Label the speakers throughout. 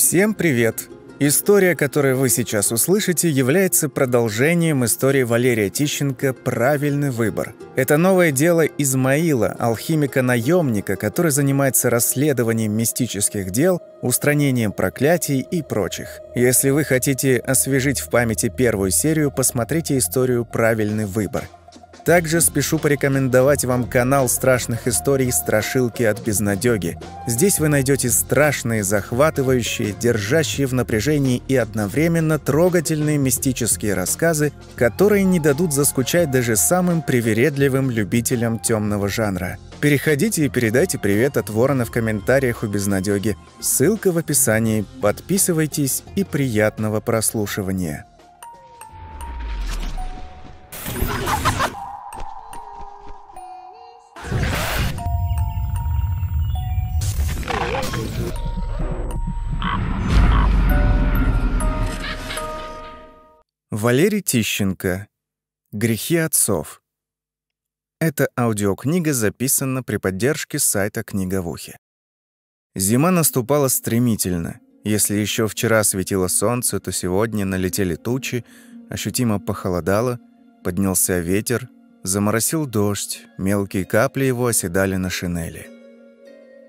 Speaker 1: Всем привет! История, которую вы сейчас услышите, является продолжением истории Валерия Тищенко «Правильный выбор». Это новое дело Измаила, алхимика-наемника, который занимается расследованием мистических дел, устранением проклятий и прочих. Если вы хотите освежить в памяти первую серию, посмотрите историю «Правильный выбор». Также спешу порекомендовать вам канал страшных историй «Страшилки от безнадёги». Здесь вы найдете страшные, захватывающие, держащие в напряжении и одновременно трогательные мистические рассказы, которые не дадут заскучать даже самым привередливым любителям темного жанра. Переходите и передайте привет от Ворона в комментариях у безнадёги. Ссылка в описании. Подписывайтесь и приятного прослушивания. Валерий Тищенко. Грехи отцов. Эта аудиокнига записана при поддержке сайта «Книга в ухе». Зима наступала стремительно. Если еще вчера светило солнце, то сегодня налетели тучи, ощутимо похолодало, поднялся ветер, заморосил дождь, мелкие капли его оседали на шинели.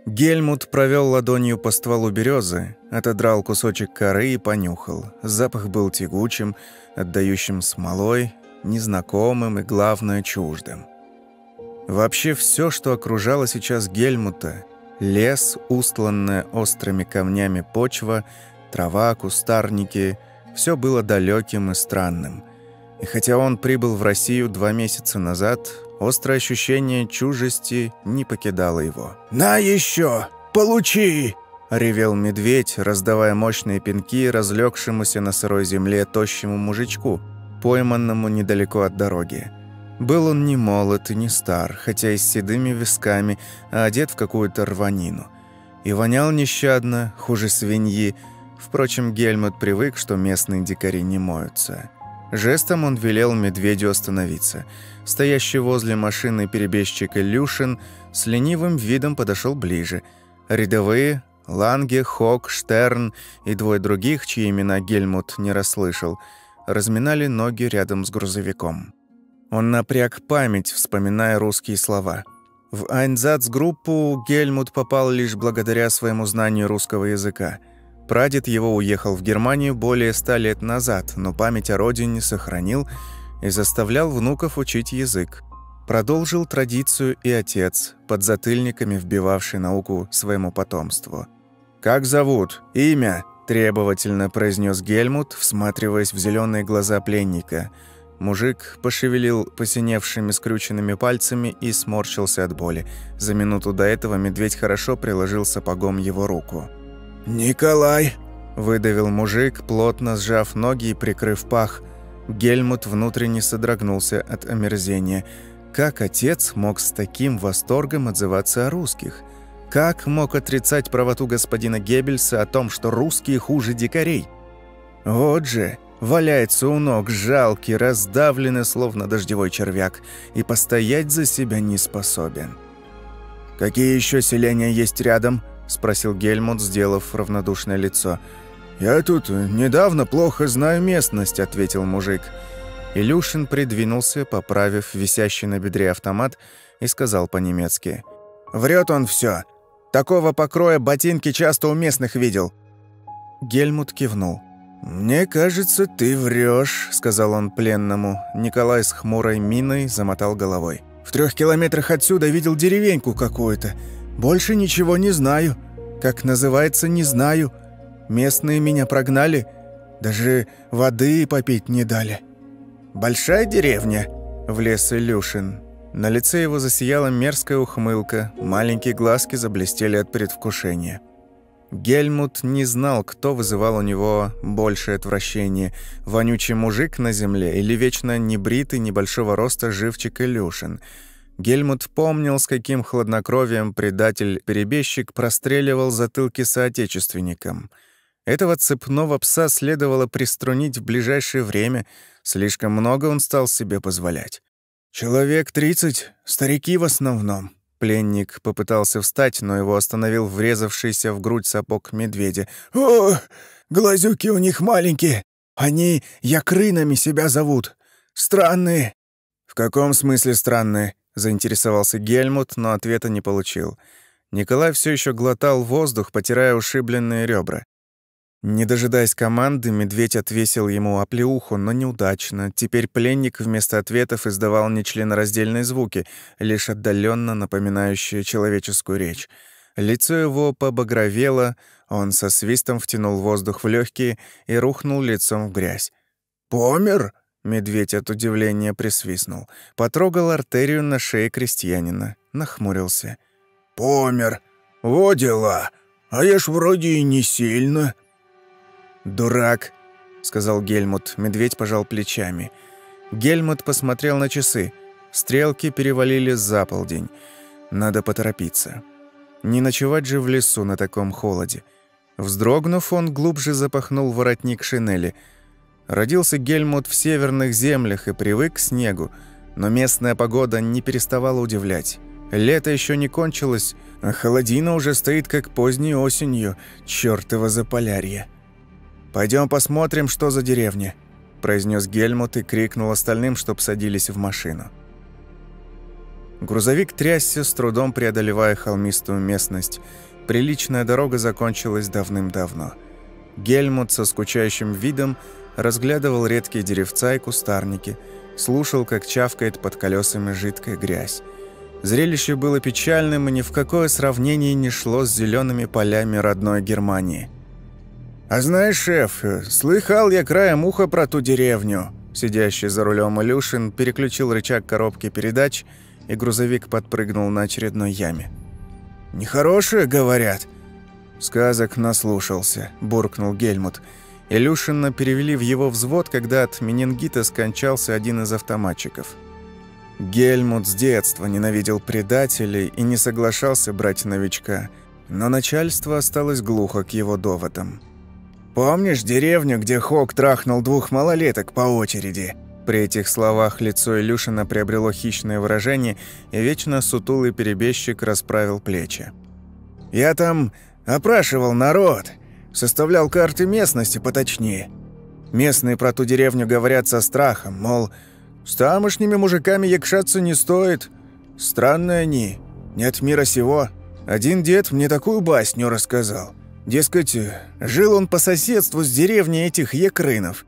Speaker 1: Гельмут провел ладонью по стволу березы, отодрал кусочек коры и понюхал. Запах был тягучим, отдающим смолой, незнакомым и, главное, чуждым. Вообще все, что окружало сейчас Гельмута — лес, устланная острыми камнями почва, трава, кустарники — все было далеким и странным. И хотя он прибыл в Россию два месяца назад, Острое ощущение чужести не покидало его.
Speaker 2: «На еще! Получи!»
Speaker 1: — ревел медведь, раздавая мощные пинки разлегшемуся на сырой земле тощему мужичку, пойманному недалеко от дороги. Был он не молод и не стар, хотя и с седыми висками, а одет в какую-то рванину. И вонял нещадно, хуже свиньи. Впрочем, Гельмут привык, что местные дикари не моются. Жестом он велел медведю остановиться. Стоящий возле машины перебежчик Илюшин с ленивым видом подошел ближе. Рядовые — Ланге, Хок, Штерн и двое других, чьи имена Гельмут не расслышал, разминали ноги рядом с грузовиком. Он напряг память, вспоминая русские слова. В Айнзац-группу Гельмут попал лишь благодаря своему знанию русского языка — Прадед его уехал в Германию более ста лет назад, но память о родине сохранил и заставлял внуков учить язык. Продолжил традицию и отец, под затыльниками вбивавший науку своему потомству. «Как зовут? Имя?» – требовательно произнес Гельмут, всматриваясь в зеленые глаза пленника. Мужик пошевелил посиневшими скрюченными пальцами и сморщился от боли. За минуту до этого медведь хорошо приложил сапогом его руку.
Speaker 2: «Николай!»
Speaker 1: – выдавил мужик, плотно сжав ноги и прикрыв пах. Гельмут внутренне содрогнулся от омерзения. Как отец мог с таким восторгом отзываться о русских? Как мог отрицать правоту господина Геббельса о том, что русские хуже дикарей? Вот же, валяется у ног, жалкий, раздавленный, словно дождевой червяк, и постоять за себя не способен.
Speaker 2: «Какие еще селения есть рядом?»
Speaker 1: Спросил Гельмут, сделав равнодушное лицо.
Speaker 2: «Я тут недавно плохо знаю местность», — ответил мужик.
Speaker 1: Илюшин придвинулся, поправив висящий на бедре автомат, и сказал по-немецки.
Speaker 2: «Врет он все. Такого покроя ботинки часто у местных видел».
Speaker 1: Гельмут кивнул.
Speaker 2: «Мне кажется, ты врешь», — сказал он пленному.
Speaker 1: Николай с хмурой миной замотал головой.
Speaker 2: «В трех километрах отсюда видел деревеньку какую-то. Больше ничего не знаю. Как называется, не знаю. Местные меня прогнали, даже воды попить не дали. Большая деревня?» — влез Илюшин.
Speaker 1: На лице его засияла мерзкая ухмылка, маленькие глазки заблестели от предвкушения. Гельмут не знал, кто вызывал у него большее отвращение – вонючий мужик на земле или вечно небритый небольшого роста живчик Илюшин – Гельмут помнил, с каким хладнокровием предатель-перебежчик простреливал затылки соотечественникам. Этого цепного пса следовало приструнить в ближайшее время, слишком много он стал себе позволять.
Speaker 2: «Человек тридцать, старики в основном»,
Speaker 1: Пленник попытался встать, но его остановил врезавшийся в грудь сапог медведя.
Speaker 2: «О, глазюки у них маленькие. Они якрынами себя зовут. Странные».
Speaker 1: «В каком смысле странные?» — заинтересовался Гельмут, но ответа не получил. Николай все еще глотал воздух, потирая ушибленные ребра. Не дожидаясь команды, медведь отвесил ему оплеуху, но неудачно. Теперь пленник вместо ответов издавал нечленораздельные звуки, лишь отдаленно напоминающие человеческую речь. Лицо его побагровело, он со свистом втянул воздух в легкие и рухнул лицом в грязь.
Speaker 2: «Помер?»
Speaker 1: — медведь от удивления присвистнул. Потрогал артерию на шее крестьянина, нахмурился.
Speaker 2: «Помер. Во дела. А я ж вроде и не сильно».
Speaker 1: «Дурак», — сказал Гельмут. Медведь пожал плечами. Гельмут посмотрел на часы. Стрелки перевалили за полдень. Надо поторопиться. Не ночевать же в лесу на таком холоде. Вздрогнув, он глубже запахнул воротник шинели. Родился Гельмут в северных землях и привык к снегу, но местная погода не переставала удивлять. Лето еще не кончилось, а холодина уже стоит как поздней осенью, чёртово заполярье. Пойдем посмотрим, что за деревня», – произнес Гельмут и крикнул остальным, чтоб садились в машину. Грузовик трясся, с трудом преодолевая холмистую местность. Приличная дорога закончилась давным-давно. Гельмут со скучающим видом разглядывал редкие деревца и кустарники, слушал, как чавкает под колесами жидкая грязь. Зрелище было печальным и ни в какое сравнение не шло с зелеными полями родной Германии –
Speaker 2: «А знаешь, шеф, слыхал я краем уха про ту деревню».
Speaker 1: Сидящий за рулем Илюшин переключил рычаг коробки передач, и грузовик подпрыгнул на очередной яме.
Speaker 2: «Нехорошие, говорят».
Speaker 1: «Сказок наслушался», – буркнул Гельмут. Илюшина перевели в его взвод, когда от менингита скончался один из автоматчиков. Гельмут с детства ненавидел предателей и не соглашался брать новичка, но начальство осталось глухо к его доводам.
Speaker 2: Помнишь деревню, где Хок трахнул двух малолеток по очереди?»
Speaker 1: При этих словах лицо Илюшина приобрело хищное выражение, и вечно сутулый перебежчик расправил плечи.
Speaker 2: «Я там опрашивал народ, составлял карты местности поточнее. Местные про ту деревню говорят со страхом, мол, с тамошними мужиками якшаться не стоит. Странные они, нет мира сего. Один дед мне такую басню рассказал. Дескать, жил он по соседству с деревней этих якрынов.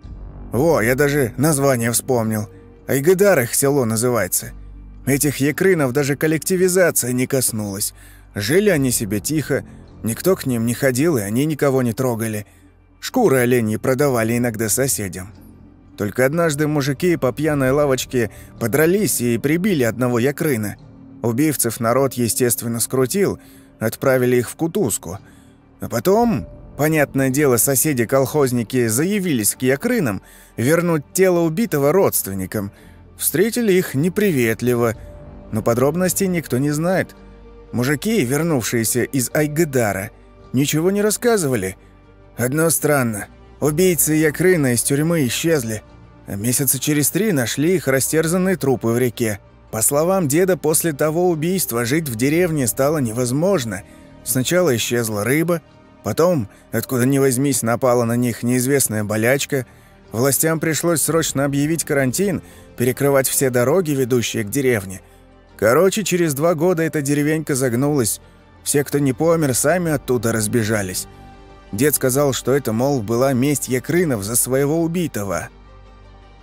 Speaker 2: Во, я даже название вспомнил. Айгадар их село называется. Этих якрынов даже коллективизация не коснулась. Жили они себе тихо, никто к ним не ходил, и они никого не трогали. Шкуры оленей продавали иногда соседям. Только однажды мужики по пьяной лавочке подрались и прибили одного якрына. Убивцев народ, естественно, скрутил, отправили их в кутузку – а потом, понятное дело, соседи-колхозники заявились к якрынам вернуть тело убитого родственникам. Встретили их неприветливо, но подробностей никто не знает. Мужики, вернувшиеся из Айгдара, ничего не рассказывали. Одно странно. Убийцы Якрына из тюрьмы исчезли. А месяца через три нашли их растерзанные трупы в реке. По словам деда, после того убийства жить в деревне стало невозможно. Сначала исчезла рыба, Потом, откуда ни возьмись, напала на них неизвестная болячка. Властям пришлось срочно объявить карантин, перекрывать все дороги, ведущие к деревне. Короче, через два года эта деревенька загнулась. Все, кто не помер, сами оттуда разбежались. Дед сказал, что это, мол, была месть Якрынов за своего убитого.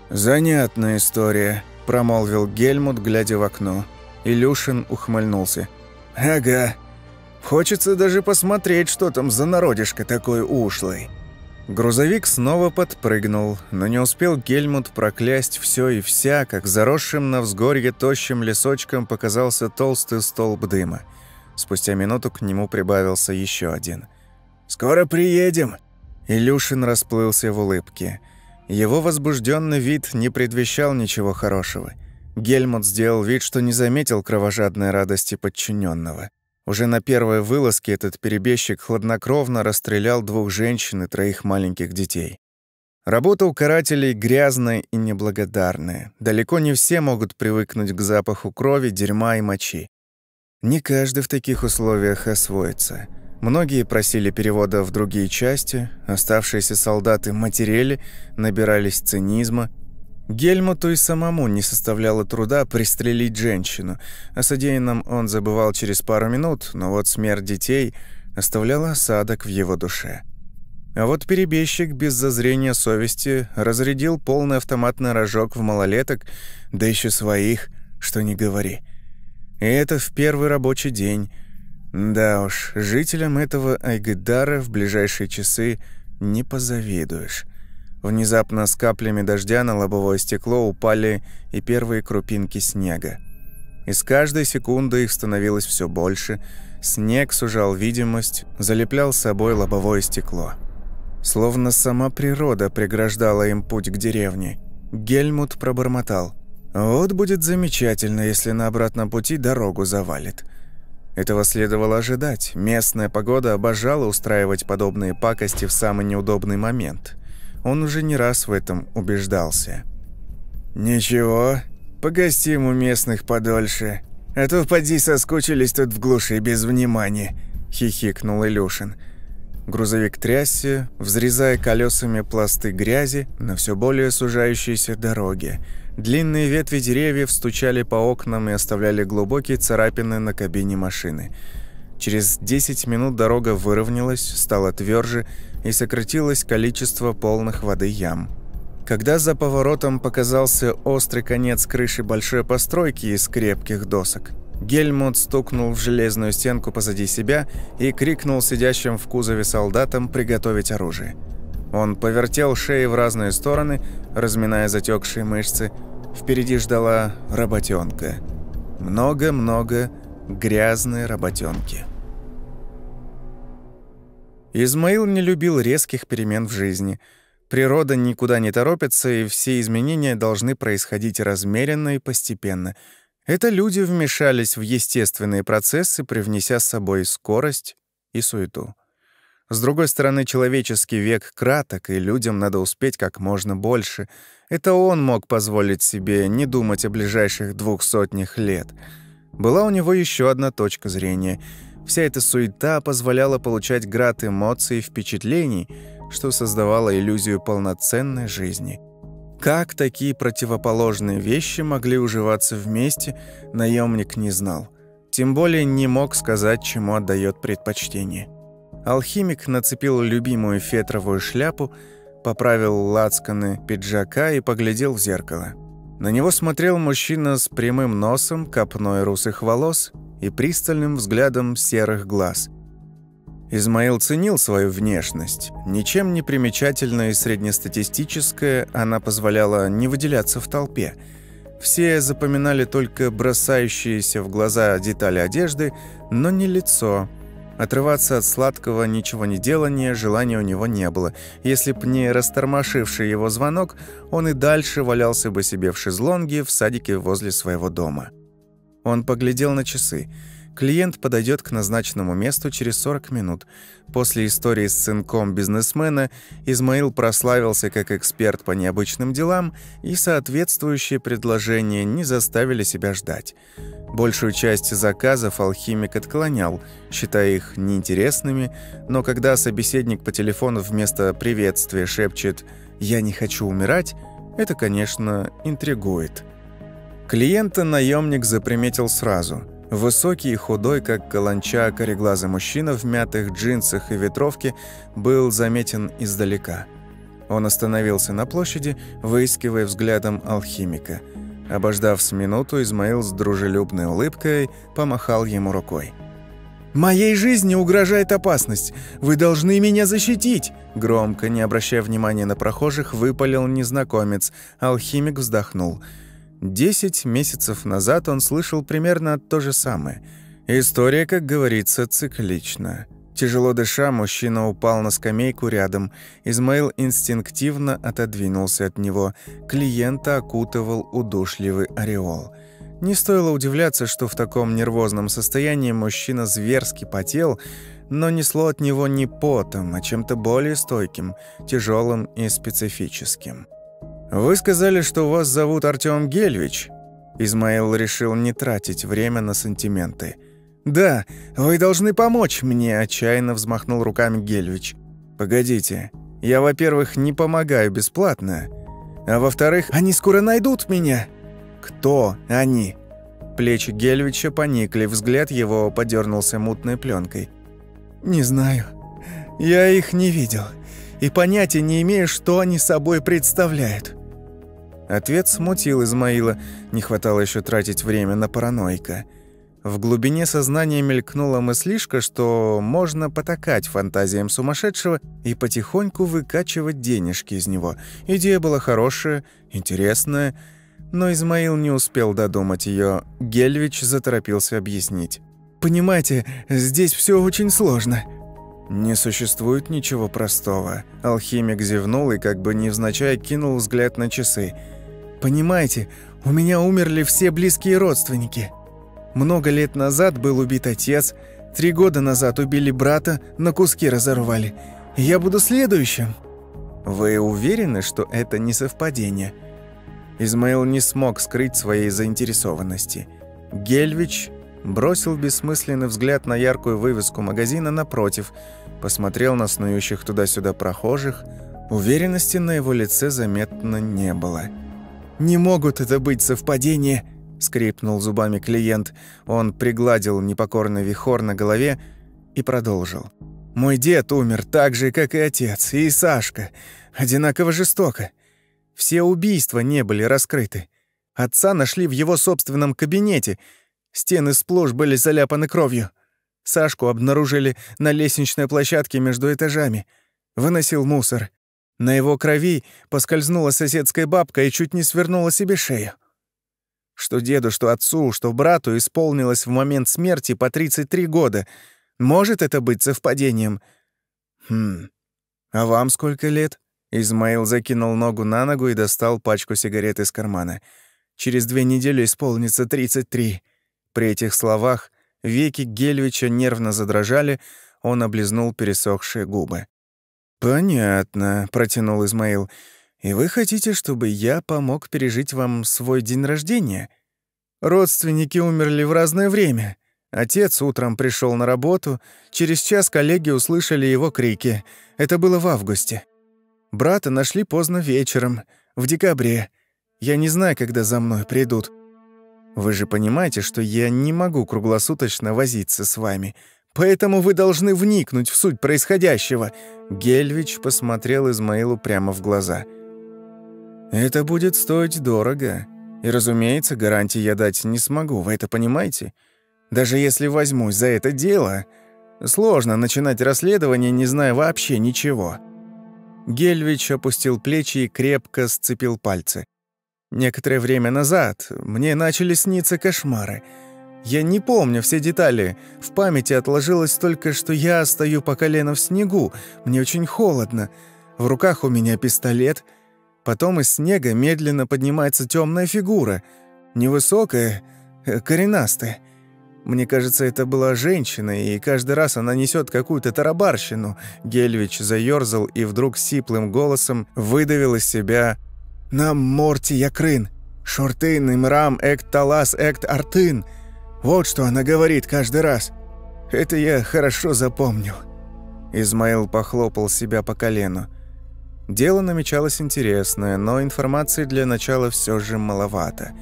Speaker 1: «Занятная история», – промолвил Гельмут, глядя в окно. Илюшин ухмыльнулся.
Speaker 2: «Ага, Хочется даже посмотреть, что там за народишко такой ушлый.
Speaker 1: Грузовик снова подпрыгнул, но не успел Гельмут проклясть все и вся, как заросшим на взгорье тощим лесочком показался толстый столб дыма. Спустя минуту к нему прибавился еще один.
Speaker 2: «Скоро приедем!»
Speaker 1: Илюшин расплылся в улыбке. Его возбужденный вид не предвещал ничего хорошего. Гельмут сделал вид, что не заметил кровожадной радости подчиненного. Уже на первой вылазке этот перебежчик хладнокровно расстрелял двух женщин и троих маленьких детей. Работа у карателей грязная и неблагодарная. Далеко не все могут привыкнуть к запаху крови, дерьма и мочи. Не каждый в таких условиях освоится. Многие просили перевода в другие части, оставшиеся солдаты матерели, набирались цинизма. Гельмуту и самому не составляло труда пристрелить женщину. О содеянном он забывал через пару минут, но вот смерть детей оставляла осадок в его душе. А вот перебежчик без зазрения совести разрядил полный автоматный рожок в малолеток, да еще своих, что не говори. И это в первый рабочий день. Да уж, жителям этого Айгдара в ближайшие часы не позавидуешь. Внезапно с каплями дождя на лобовое стекло упали и первые крупинки снега. И с каждой секунды их становилось все больше. Снег сужал видимость, залеплял собой лобовое стекло. Словно сама природа преграждала им путь к деревне. Гельмут пробормотал. «Вот будет замечательно, если на обратном пути дорогу завалит». Этого следовало ожидать. Местная погода обожала устраивать подобные пакости в самый неудобный момент. Он уже не раз в этом убеждался. «Ничего, погостим у местных подольше. А то поди соскучились тут в глуши без внимания», — хихикнул Илюшин. Грузовик трясся, взрезая колесами пласты грязи на все более сужающейся дороге. Длинные ветви деревьев стучали по окнам и оставляли глубокие царапины на кабине машины. Через 10 минут дорога выровнялась, стала тверже и сократилось количество полных воды ям. Когда за поворотом показался острый конец крыши большой постройки из крепких досок, Гельмут стукнул в железную стенку позади себя и крикнул сидящим в кузове солдатам приготовить оружие. Он повертел шеи в разные стороны, разминая затекшие мышцы. Впереди ждала работенка. Много-много грязной работенки. Измаил не любил резких перемен в жизни. Природа никуда не торопится, и все изменения должны происходить размеренно и постепенно – это люди вмешались в естественные процессы, привнеся с собой скорость и суету. С другой стороны, человеческий век краток, и людям надо успеть как можно больше. Это он мог позволить себе не думать о ближайших двух сотнях лет. Была у него еще одна точка зрения. Вся эта суета позволяла получать град эмоций и впечатлений, что создавало иллюзию полноценной жизни — как такие противоположные вещи могли уживаться вместе, наемник не знал. Тем более не мог сказать, чему отдает предпочтение. Алхимик нацепил любимую фетровую шляпу, поправил лацканы пиджака и поглядел в зеркало. На него смотрел мужчина с прямым носом, копной русых волос и пристальным взглядом серых глаз – Измаил ценил свою внешность. Ничем не примечательная и среднестатистическая, она позволяла не выделяться в толпе. Все запоминали только бросающиеся в глаза детали одежды, но не лицо. Отрываться от сладкого ничего не делания желания у него не было. Если б не растормошивший его звонок, он и дальше валялся бы себе в шезлонге в садике возле своего дома. Он поглядел на часы. Клиент подойдет к назначенному месту через 40 минут. После истории с сынком бизнесмена Измаил прославился как эксперт по необычным делам, и соответствующие предложения не заставили себя ждать. Большую часть заказов алхимик отклонял, считая их неинтересными, но когда собеседник по телефону вместо приветствия шепчет «Я не хочу умирать», это, конечно, интригует. Клиента наемник заприметил сразу – Высокий и худой, как каланча, кореглазый мужчина в мятых джинсах и ветровке был заметен издалека. Он остановился на площади, выискивая взглядом алхимика. Обождав с минуту, Измаил с дружелюбной улыбкой помахал ему рукой. «Моей жизни угрожает опасность! Вы должны меня защитить!» Громко, не обращая внимания на прохожих, выпалил незнакомец. Алхимик вздохнул – Десять месяцев назад он слышал примерно то же самое. История, как говорится, циклична. Тяжело дыша, мужчина упал на скамейку рядом. Измаил инстинктивно отодвинулся от него. Клиента окутывал удушливый ореол. Не стоило удивляться, что в таком нервозном состоянии мужчина зверски потел, но несло от него не потом, а чем-то более стойким, тяжелым и специфическим. «Вы сказали, что вас зовут Артём Гельвич?» Измаил решил не тратить время на сантименты.
Speaker 2: «Да, вы должны помочь мне», — отчаянно взмахнул руками Гельвич.
Speaker 1: «Погодите, я, во-первых, не помогаю бесплатно, а во-вторых,
Speaker 2: они скоро найдут меня».
Speaker 1: «Кто они?» Плечи Гельвича поникли, взгляд его подернулся мутной пленкой.
Speaker 2: «Не знаю. Я их не видел. И понятия не имею, что они собой представляют».
Speaker 1: Ответ смутил Измаила. Не хватало еще тратить время на параноика. В глубине сознания мелькнула мыслишка, что можно потакать фантазиям сумасшедшего и потихоньку выкачивать денежки из него. Идея была хорошая, интересная, но Измаил не успел додумать ее. Гельвич заторопился объяснить.
Speaker 2: «Понимаете, здесь все очень сложно».
Speaker 1: «Не существует ничего простого». Алхимик зевнул и как бы невзначай кинул взгляд на часы.
Speaker 2: «Понимаете, у меня умерли все близкие родственники». Много лет назад был убит отец, три года назад убили брата, на куски разорвали. Я буду следующим».
Speaker 1: «Вы уверены, что это не совпадение?» Измаил не смог скрыть своей заинтересованности. Гельвич бросил бессмысленный взгляд на яркую вывеску магазина напротив, посмотрел на снующих туда-сюда прохожих. Уверенности на его лице заметно не было.
Speaker 2: «Не могут это быть совпадения», скрипнул зубами клиент. Он пригладил непокорный вихор на голове и продолжил. «Мой дед умер так же, как и отец, и Сашка. Одинаково жестоко. Все убийства не были раскрыты. Отца нашли в его собственном кабинете. Стены сплошь были заляпаны кровью. Сашку обнаружили на лестничной площадке между этажами. Выносил мусор. На его крови поскользнула соседская бабка и чуть не свернула себе шею. Что деду, что отцу, что брату исполнилось в момент смерти по 33 года. Может это быть совпадением? Хм. А вам сколько лет? Измаил закинул ногу на ногу и достал пачку сигарет из кармана. Через две недели исполнится 33. При этих словах веки Гельвича нервно задрожали, он облизнул пересохшие губы. «Понятно», — протянул Измаил. И вы хотите, чтобы я помог пережить вам свой день рождения? Родственники умерли в разное время. Отец утром пришел на работу, через час коллеги услышали его крики. Это было в августе. Брата нашли поздно вечером, в декабре. Я не знаю, когда за мной придут. Вы же понимаете, что я не могу круглосуточно возиться с вами. Поэтому вы должны вникнуть в суть происходящего. Гельвич посмотрел Измаилу прямо в глаза — это будет стоить дорого. И, разумеется, гарантии я дать не смогу, вы это понимаете? Даже если возьмусь за это дело, сложно начинать расследование, не зная вообще ничего». Гельвич опустил плечи и крепко сцепил пальцы. «Некоторое время назад мне начали сниться кошмары. Я не помню все детали. В памяти отложилось только, что я стою по колено в снегу. Мне очень холодно. В руках у меня пистолет — Потом из снега медленно поднимается темная фигура, невысокая, э, коренастая. Мне кажется, это была женщина, и каждый раз она несет какую-то тарабарщину. Гельвич заерзал и вдруг сиплым голосом выдавил из себя «Нам морти якрын, шортын имрам экт талас экт артын». Вот что она говорит каждый раз. Это я хорошо запомнил. Измаил похлопал себя по колену. Дело намечалось интересное, но информации для начала все же маловато.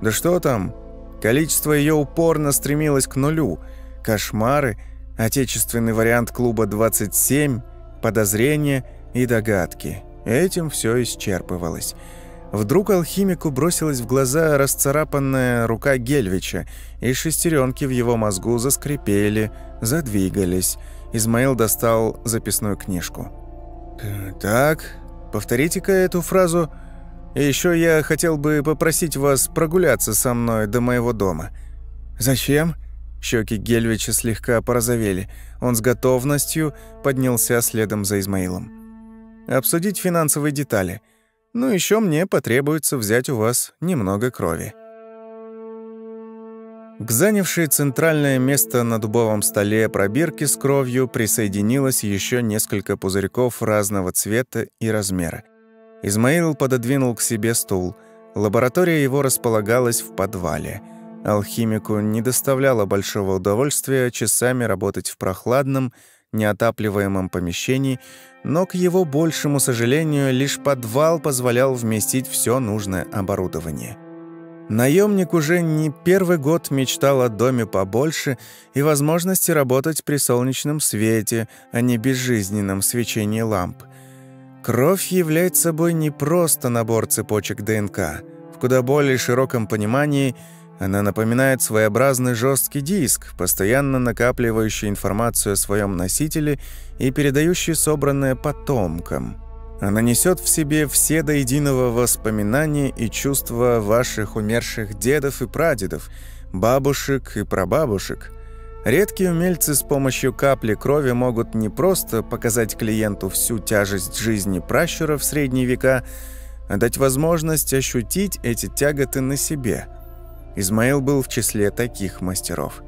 Speaker 2: Да что там, количество ее упорно стремилось к нулю. Кошмары, отечественный вариант клуба 27, подозрения и догадки. Этим все исчерпывалось. Вдруг алхимику бросилась в глаза расцарапанная рука Гельвича, и шестеренки в его мозгу заскрипели, задвигались. Измаил достал записную книжку. «Так, повторите-ка эту фразу. И еще я хотел бы попросить вас прогуляться со мной до моего дома». «Зачем?» Щеки Гельвича слегка порозовели. Он с готовностью поднялся следом за Измаилом. «Обсудить финансовые детали. Ну, еще мне потребуется взять у вас немного крови». К занявшей центральное место на дубовом столе пробирки с кровью присоединилось еще несколько пузырьков разного цвета и размера. Измаил пододвинул к себе стул. Лаборатория его располагалась в подвале.
Speaker 1: Алхимику не доставляло большого удовольствия часами работать в прохладном, неотапливаемом помещении, но, к его большему сожалению, лишь подвал позволял вместить все нужное оборудование. Наемник уже не первый год мечтал о доме побольше и возможности работать при солнечном свете, а не безжизненном свечении ламп. Кровь является собой не просто набор цепочек ДНК. В куда более широком понимании – она напоминает своеобразный жесткий диск, постоянно накапливающий информацию о своем носителе и передающий собранное потомкам. Она несет в себе все до единого воспоминания и чувства ваших умерших дедов и прадедов, бабушек и прабабушек. Редкие умельцы с помощью капли крови могут не просто показать клиенту всю тяжесть жизни пращура в средние века, а дать возможность ощутить эти тяготы на себе – Измаил был в числе таких мастеров.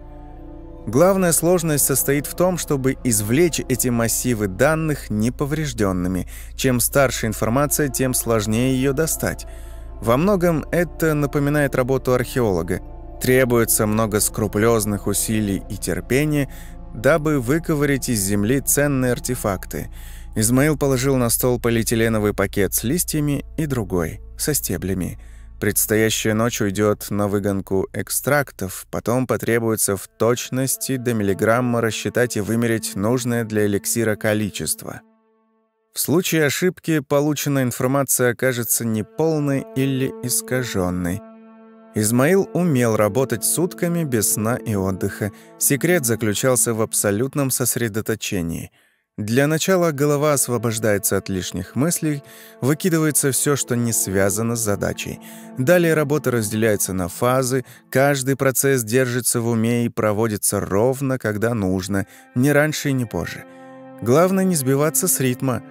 Speaker 1: Главная сложность состоит в том, чтобы извлечь эти массивы данных неповрежденными. Чем старше информация, тем сложнее ее достать. Во многом это напоминает работу археолога. Требуется много скрупулезных усилий и терпения, дабы выковырять из земли ценные артефакты. Измаил положил на стол полиэтиленовый пакет с листьями и другой, со стеблями – Предстоящая ночь уйдет на выгонку экстрактов, потом потребуется в точности до миллиграмма рассчитать и вымерить нужное для эликсира количество. В случае ошибки полученная информация окажется неполной или искаженной. Измаил умел работать сутками без сна и отдыха. Секрет заключался в абсолютном сосредоточении — для начала голова освобождается от лишних мыслей, выкидывается все, что не связано с задачей. Далее работа разделяется на фазы, каждый процесс держится в уме и проводится ровно, когда нужно, не раньше и не позже. Главное не сбиваться с ритма.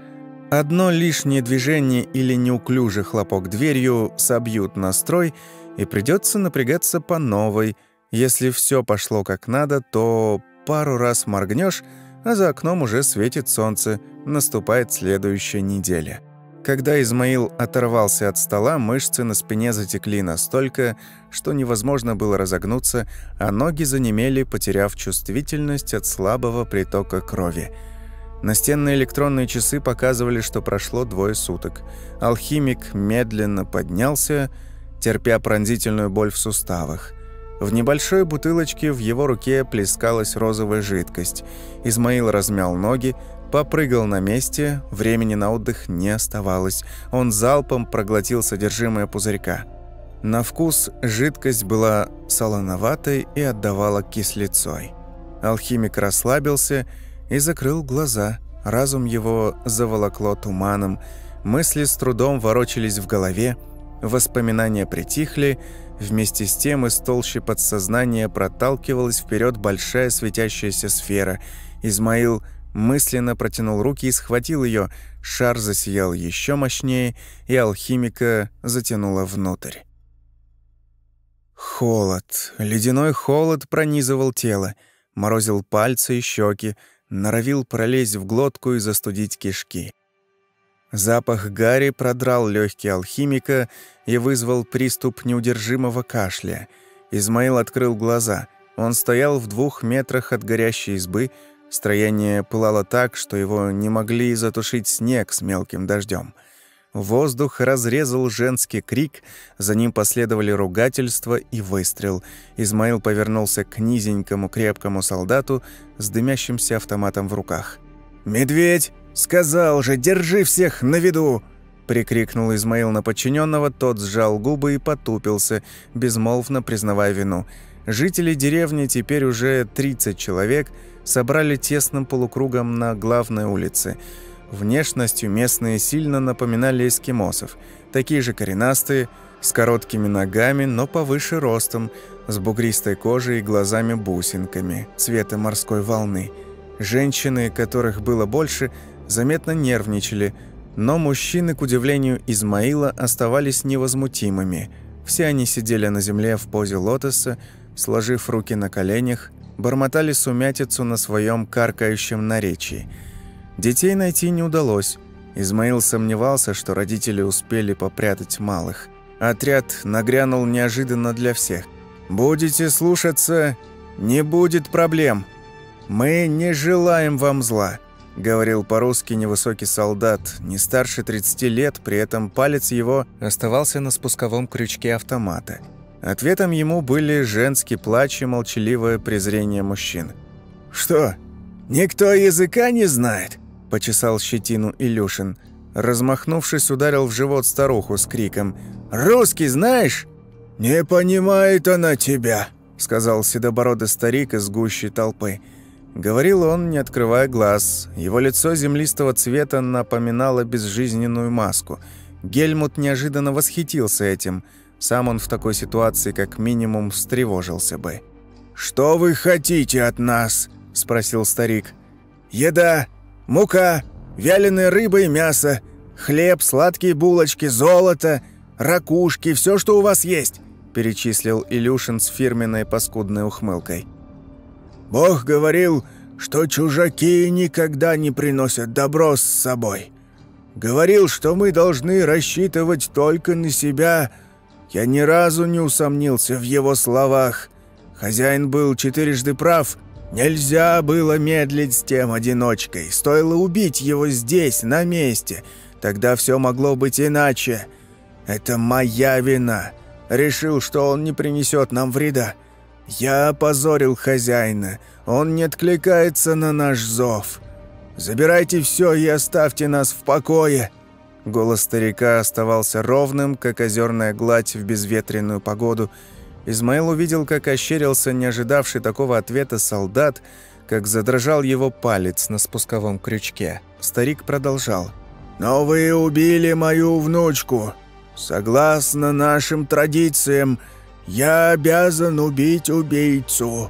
Speaker 1: Одно лишнее движение или неуклюжий хлопок дверью собьют настрой, и придется напрягаться по новой. Если все пошло как надо, то пару раз моргнешь — а за окном уже светит солнце, наступает следующая неделя. Когда Измаил оторвался от стола, мышцы на спине затекли настолько, что невозможно было разогнуться, а ноги занемели, потеряв чувствительность от слабого притока крови. Настенные электронные часы показывали, что прошло двое суток. Алхимик медленно поднялся, терпя пронзительную боль в суставах. В небольшой бутылочке в его руке плескалась розовая жидкость. Измаил размял ноги, попрыгал на месте, времени на отдых не оставалось. Он залпом проглотил содержимое пузырька. На вкус жидкость была солоноватой и отдавала кислицой. Алхимик расслабился и закрыл глаза. Разум его заволокло туманом, мысли с трудом ворочались в голове, воспоминания притихли, Вместе с тем из толщи подсознания проталкивалась вперед большая светящаяся сфера. Измаил мысленно протянул руки и схватил ее. Шар засиял еще мощнее, и алхимика затянула внутрь. Холод, ледяной холод пронизывал тело, морозил пальцы и щеки, норовил пролезть в глотку и застудить кишки. Запах гари продрал легкие алхимика и вызвал приступ неудержимого кашля. Измаил открыл глаза. Он стоял в двух метрах от горящей избы. Строение пылало так, что его не могли затушить снег с мелким дождем. Воздух разрезал женский крик, за ним последовали ругательства и выстрел. Измаил повернулся к низенькому крепкому солдату с дымящимся автоматом в руках. «Медведь!» «Сказал же, держи всех на виду!» Прикрикнул Измаил на подчиненного, тот сжал губы и потупился, безмолвно признавая вину. Жители деревни, теперь уже 30 человек, собрали тесным полукругом на главной улице. Внешностью местные сильно напоминали эскимосов. Такие же коренастые, с короткими ногами, но повыше ростом, с бугристой кожей и глазами-бусинками, цвета морской волны. Женщины, которых было больше – заметно нервничали, но мужчины, к удивлению Измаила, оставались невозмутимыми. Все они сидели на земле в позе лотоса, сложив руки на коленях, бормотали сумятицу на своем каркающем наречии. Детей найти не удалось. Измаил сомневался, что родители успели попрятать малых. Отряд нагрянул неожиданно для всех. Будете слушаться, не будет проблем. Мы не желаем вам зла», — говорил по-русски невысокий солдат, не старше 30 лет, при этом палец его оставался на спусковом крючке автомата. Ответом ему были женский плач и молчаливое презрение мужчин.
Speaker 2: «Что, никто языка не знает?» – почесал щетину Илюшин.
Speaker 1: Размахнувшись, ударил в живот старуху с криком «Русский знаешь?»
Speaker 2: «Не понимает она тебя», –
Speaker 1: сказал седобородый старик из гущей толпы. Говорил он, не открывая глаз. Его лицо землистого цвета напоминало безжизненную маску. Гельмут неожиданно восхитился этим – сам он в такой ситуации как минимум встревожился бы.
Speaker 2: «Что вы хотите от нас?» – спросил старик. «Еда, мука, вяленая рыба и мясо, хлеб, сладкие булочки, золото, ракушки, все, что у вас есть», – перечислил Илюшин с фирменной паскудной ухмылкой. «Бог говорил, что чужаки никогда не приносят добро с собой. Говорил, что мы должны рассчитывать только на себя – я ни разу не усомнился в его словах. Хозяин был четырежды прав. Нельзя было медлить с тем одиночкой. Стоило убить его здесь, на месте. Тогда все могло быть иначе. Это моя вина. Решил, что он не принесет нам вреда. Я опозорил хозяина. Он не откликается на наш зов. Забирайте все и оставьте нас в покое.
Speaker 1: Голос старика оставался ровным, как озерная гладь в безветренную погоду. Измаил увидел, как ощерился не ожидавший такого ответа солдат, как задрожал его палец на спусковом крючке. Старик продолжал.
Speaker 2: «Но вы убили мою внучку. Согласно нашим традициям, я обязан убить убийцу».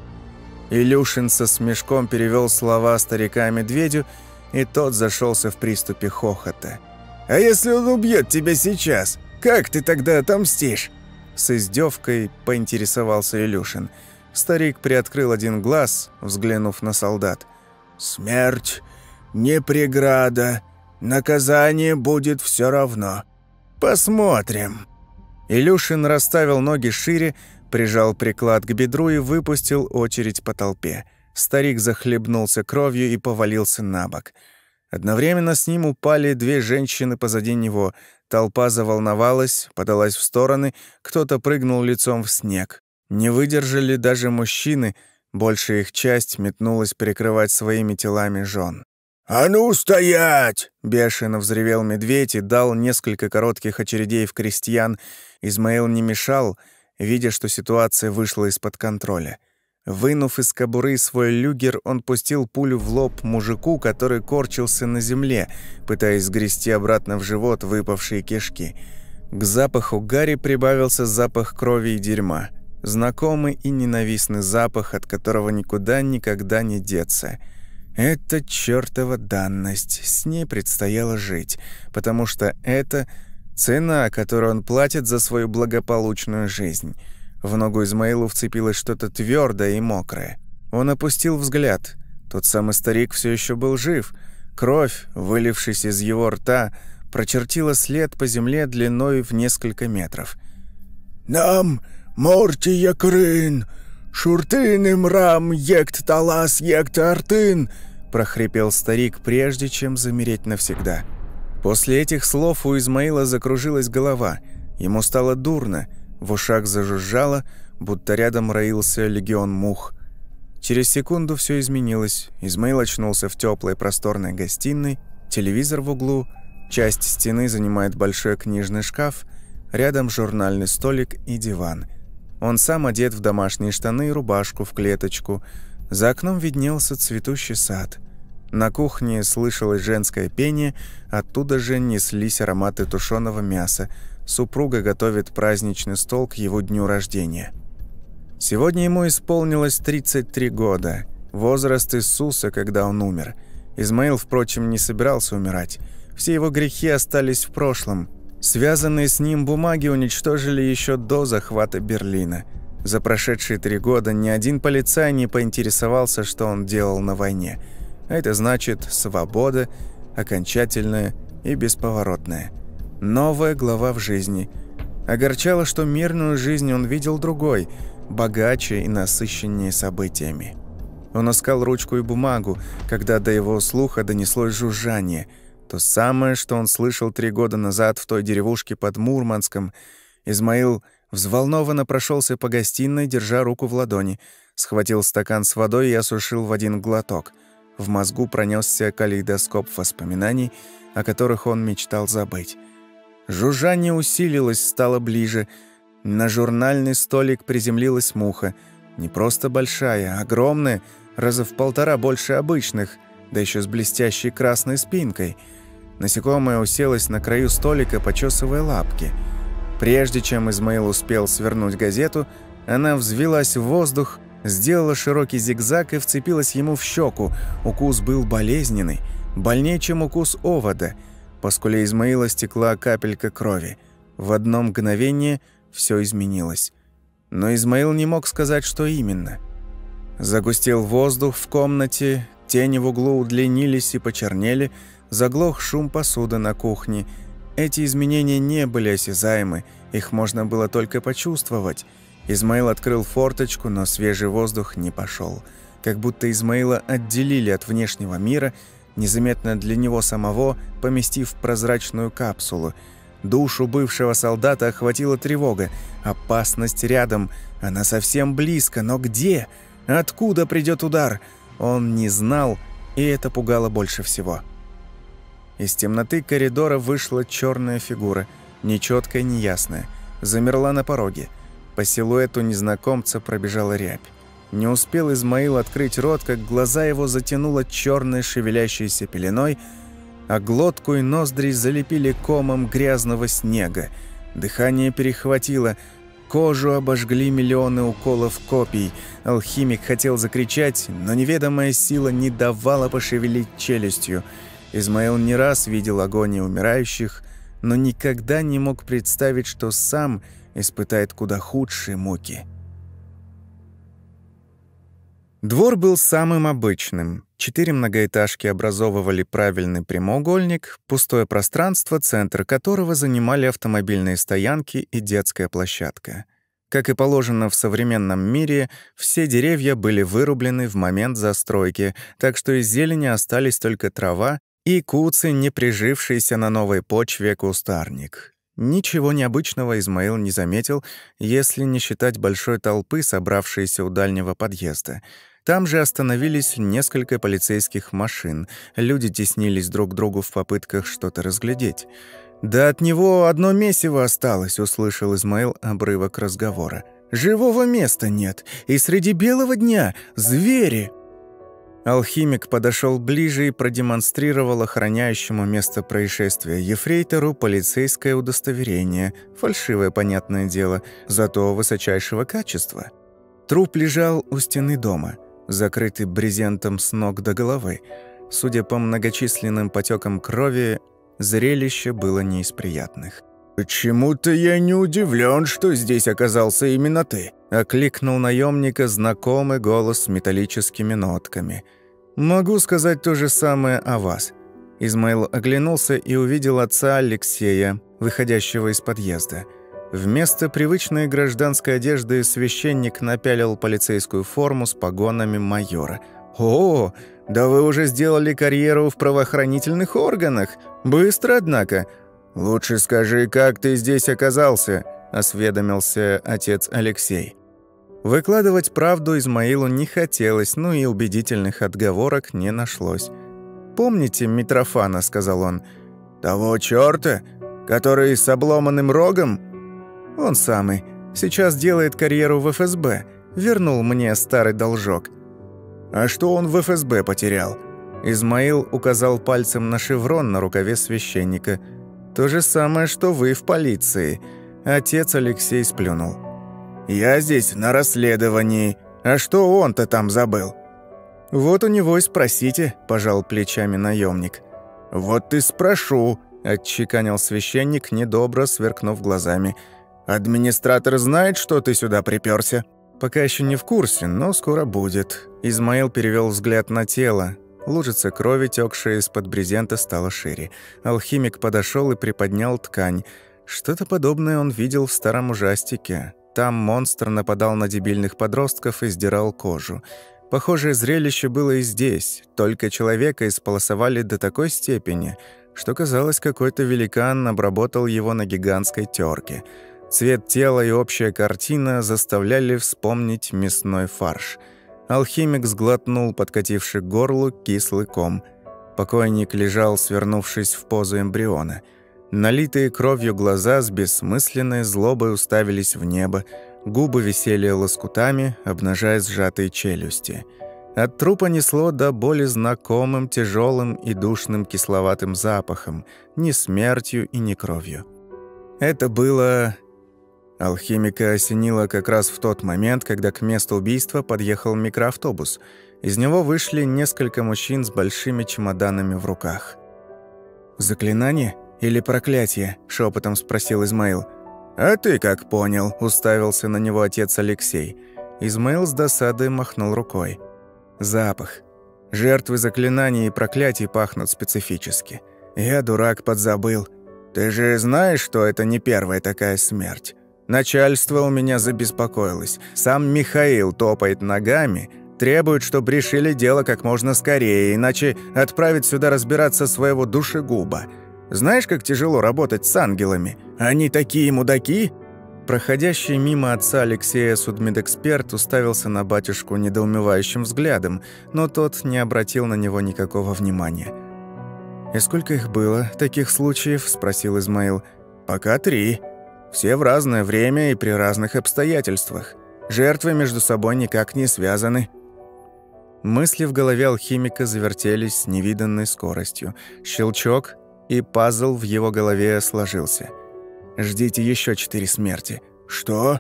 Speaker 1: Илюшин со смешком перевел слова старика медведю, и тот зашелся в приступе хохота.
Speaker 2: А если он убьет тебя сейчас, как ты тогда отомстишь?»
Speaker 1: С издевкой поинтересовался Илюшин. Старик приоткрыл один глаз, взглянув на солдат.
Speaker 2: «Смерть не преграда. Наказание будет все равно. Посмотрим».
Speaker 1: Илюшин расставил ноги шире, прижал приклад к бедру и выпустил очередь по толпе. Старик захлебнулся кровью и повалился на бок. Одновременно с ним упали две женщины позади него. Толпа заволновалась, подалась в стороны, кто-то прыгнул лицом в снег. Не выдержали даже мужчины, большая их часть метнулась перекрывать своими телами жен.
Speaker 2: «А ну, стоять!»
Speaker 1: — бешено взревел медведь и дал несколько коротких очередей в крестьян. Измаил не мешал, видя, что ситуация вышла из-под контроля. Вынув из кобуры свой люгер, он пустил пулю в лоб мужику, который корчился на земле, пытаясь сгрести обратно в живот выпавшие кишки. К запаху Гарри прибавился запах крови и дерьма. Знакомый и ненавистный запах, от которого никуда никогда не деться. Это чертова данность, с ней предстояло жить, потому что это цена, которую он платит за свою благополучную жизнь – в ногу Измаилу вцепилось что-то твердое и мокрое. Он опустил взгляд. Тот самый старик все еще был жив. Кровь, вылившись из его рта, прочертила след по земле длиной в несколько метров.
Speaker 2: «Нам мортия крын, шуртын мрам ект талас ект артын», прохрипел старик, прежде чем замереть навсегда.
Speaker 1: После этих слов у Измаила закружилась голова. Ему стало дурно – в ушах зажужжало, будто рядом роился легион мух. Через секунду все изменилось. Измаил очнулся в теплой просторной гостиной, телевизор в углу, часть стены занимает большой книжный шкаф, рядом журнальный столик и диван. Он сам одет в домашние штаны и рубашку в клеточку. За окном виднелся цветущий сад. На кухне слышалось женское пение, оттуда же неслись ароматы тушеного мяса – супруга готовит праздничный стол к его дню рождения. Сегодня ему исполнилось 33 года, возраст Иисуса, когда он умер. Измаил, впрочем, не собирался умирать. Все его грехи остались в прошлом. Связанные с ним бумаги уничтожили еще до захвата Берлина. За прошедшие три года ни один полицай не поинтересовался, что он делал на войне. А это значит свобода, окончательная и бесповоротная. Новая глава в жизни. Огорчало, что мирную жизнь он видел другой. богаче и насыщеннее событиями. Он искал ручку и бумагу, когда до его слуха донеслось жужжание. То самое, что он слышал три года назад в той деревушке под Мурманском. Измаил взволнованно прошелся по гостиной, держа руку в ладони, схватил стакан с водой и осушил в один глоток. В мозгу пронесся калейдоскоп воспоминаний, о которых он мечтал забыть. Жужжание усилилось, стало ближе. На журнальный столик приземлилась муха. Не просто большая, а огромная, раза в полтора больше обычных, да еще с блестящей красной спинкой. Насекомое уселось на краю столика, почесывая лапки. Прежде чем Измаил успел свернуть газету, она взвелась в воздух, сделала широкий зигзаг и вцепилась ему в щеку. Укус был болезненный, больнее, чем укус овода. По Измаила стекла капелька крови. В одно мгновение все изменилось. Но Измаил не мог сказать, что именно – Загустел воздух в комнате, тени в углу удлинились и почернели, заглох шум посуды на кухне. Эти изменения не были осязаемы, их можно было только почувствовать. Измаил открыл форточку, но свежий воздух не пошел. Как будто Измаила отделили от внешнего мира, незаметно для него самого, поместив в прозрачную капсулу. Душу бывшего солдата охватила тревога. Опасность рядом, она совсем близко, но где? — Откуда придет удар? Он не знал, и это пугало больше всего. Из темноты коридора вышла черная фигура, нечеткая, неясная. Замерла на пороге. По силуэту незнакомца пробежала рябь. Не успел Измаил открыть рот, как глаза его затянуло черной шевелящейся пеленой, а глотку и ноздри залепили комом грязного снега. Дыхание перехватило, Кожу обожгли миллионы уколов копий. Алхимик хотел закричать, но неведомая сила не давала пошевелить челюстью. Измаил не раз видел огонь умирающих, но никогда не мог представить, что сам испытает куда худшие муки. Двор был самым обычным. Четыре многоэтажки образовывали правильный прямоугольник, пустое пространство, центр которого занимали автомобильные стоянки и детская площадка. Как и положено в современном мире, все деревья были вырублены в момент застройки, так что из зелени остались только трава и куцы, не прижившийся на новой почве кустарник. Ничего необычного Измаил не заметил, если не считать большой толпы, собравшейся у дальнего подъезда — там же остановились несколько полицейских машин. Люди теснились друг к другу в попытках что-то разглядеть. «Да от него одно месиво осталось», — услышал Измаил обрывок разговора. «Живого места нет, и среди белого дня звери!» Алхимик подошел ближе и продемонстрировал охраняющему место происшествия ефрейтору полицейское удостоверение, фальшивое, понятное дело, зато высочайшего качества. Труп лежал у стены дома закрытый брезентом с ног до головы. Судя по многочисленным потекам крови, зрелище было не из приятных.
Speaker 2: «Почему-то я не удивлен, что здесь оказался именно ты», —
Speaker 1: окликнул наемника знакомый голос с металлическими нотками. «Могу сказать то же самое о вас». Измаил оглянулся и увидел отца Алексея, выходящего из подъезда. Вместо привычной гражданской одежды священник напялил полицейскую форму с погонами майора. «О, да вы уже сделали карьеру в правоохранительных органах. Быстро, однако. Лучше скажи, как ты здесь оказался?» – осведомился отец Алексей. Выкладывать правду Измаилу не хотелось, но и убедительных отговорок не нашлось. «Помните Митрофана?» – сказал он. «Того чёрта, который с обломанным рогом?» Он самый. Сейчас делает карьеру в ФСБ. Вернул мне старый должок. А что он в ФСБ потерял? Измаил указал пальцем на шеврон на рукаве священника. То же самое, что вы в полиции. Отец Алексей сплюнул. Я здесь на расследовании. А что он-то там забыл? Вот у него и спросите, пожал плечами наемник. Вот ты спрошу, отчеканил священник, недобро сверкнув глазами. «Администратор знает, что ты сюда приперся?» «Пока еще не в курсе, но скоро будет». Измаил перевел взгляд на тело. Лужица крови, текшая из-под брезента, стала шире. Алхимик подошел и приподнял ткань. Что-то подобное он видел в старом ужастике. Там монстр нападал на дебильных подростков и сдирал кожу. Похожее зрелище было и здесь, только человека исполосовали до такой степени, что казалось, какой-то великан обработал его на гигантской терке. Цвет тела и общая картина заставляли вспомнить мясной фарш. Алхимик сглотнул подкативший к горлу кислый ком. Покойник лежал, свернувшись в позу эмбриона. Налитые кровью глаза с бессмысленной злобой уставились в небо, Губы висели лоскутами, обнажая сжатые челюсти. От трупа несло до боли знакомым, тяжелым и душным кисловатым запахом, ни смертью и ни кровью. Это было... Алхимика осенило как раз в тот момент, когда к месту убийства подъехал микроавтобус. Из него вышли несколько мужчин с большими чемоданами в руках. «Заклинание или проклятие?» – шепотом спросил Измаил. «А ты как понял?» – уставился на него отец Алексей. Измаил с досадой махнул рукой. «Запах. Жертвы заклинаний и проклятий пахнут специфически. Я, дурак, подзабыл. Ты же знаешь, что это не первая такая смерть? Начальство у меня забеспокоилось. Сам Михаил топает ногами, требует, чтобы решили дело как можно скорее, иначе отправить сюда разбираться своего душегуба». Знаешь, как тяжело работать с ангелами? Они такие мудаки!» Проходящий мимо отца Алексея судмедэксперт уставился на батюшку недоумевающим взглядом, но тот не обратил на него никакого внимания. «И сколько их было, таких случаев?» – спросил Измаил. «Пока три. Все в разное время и при разных обстоятельствах. Жертвы между собой никак не связаны». Мысли в голове алхимика завертелись с невиданной скоростью. Щелчок, и пазл в его голове сложился. «Ждите еще четыре смерти». «Что?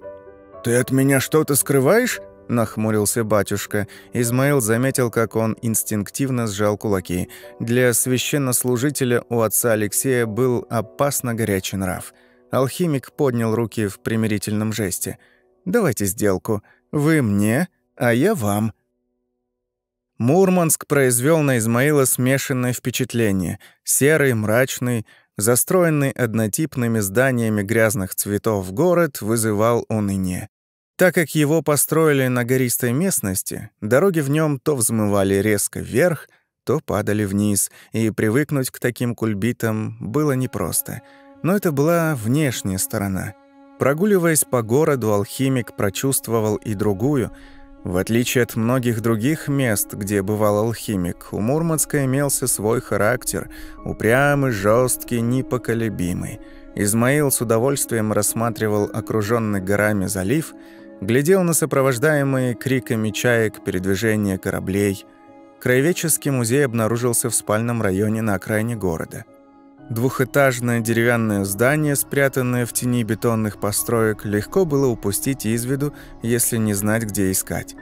Speaker 1: Ты от меня что-то скрываешь?» – нахмурился батюшка. Измаил заметил, как он инстинктивно сжал кулаки. Для священнослужителя у отца Алексея был опасно горячий нрав. Алхимик поднял руки в примирительном жесте. «Давайте сделку. Вы мне, а я вам». Мурманск произвел на Измаила смешанное впечатление. Серый, мрачный, застроенный однотипными зданиями грязных цветов город вызывал уныние. Так как его построили на гористой местности, дороги в нем то взмывали резко вверх, то падали вниз, и привыкнуть к таким кульбитам было непросто. Но это была внешняя сторона. Прогуливаясь по городу, алхимик прочувствовал и другую — в отличие от многих других мест, где бывал алхимик, у Мурманска имелся свой характер, упрямый, жесткий, непоколебимый. Измаил с удовольствием рассматривал окруженный горами залив, глядел на сопровождаемые криками чаек передвижения кораблей. Краеведческий музей обнаружился в спальном районе на окраине города. Двухэтажное деревянное здание, спрятанное в тени бетонных построек, легко было упустить из виду, если не знать, где искать.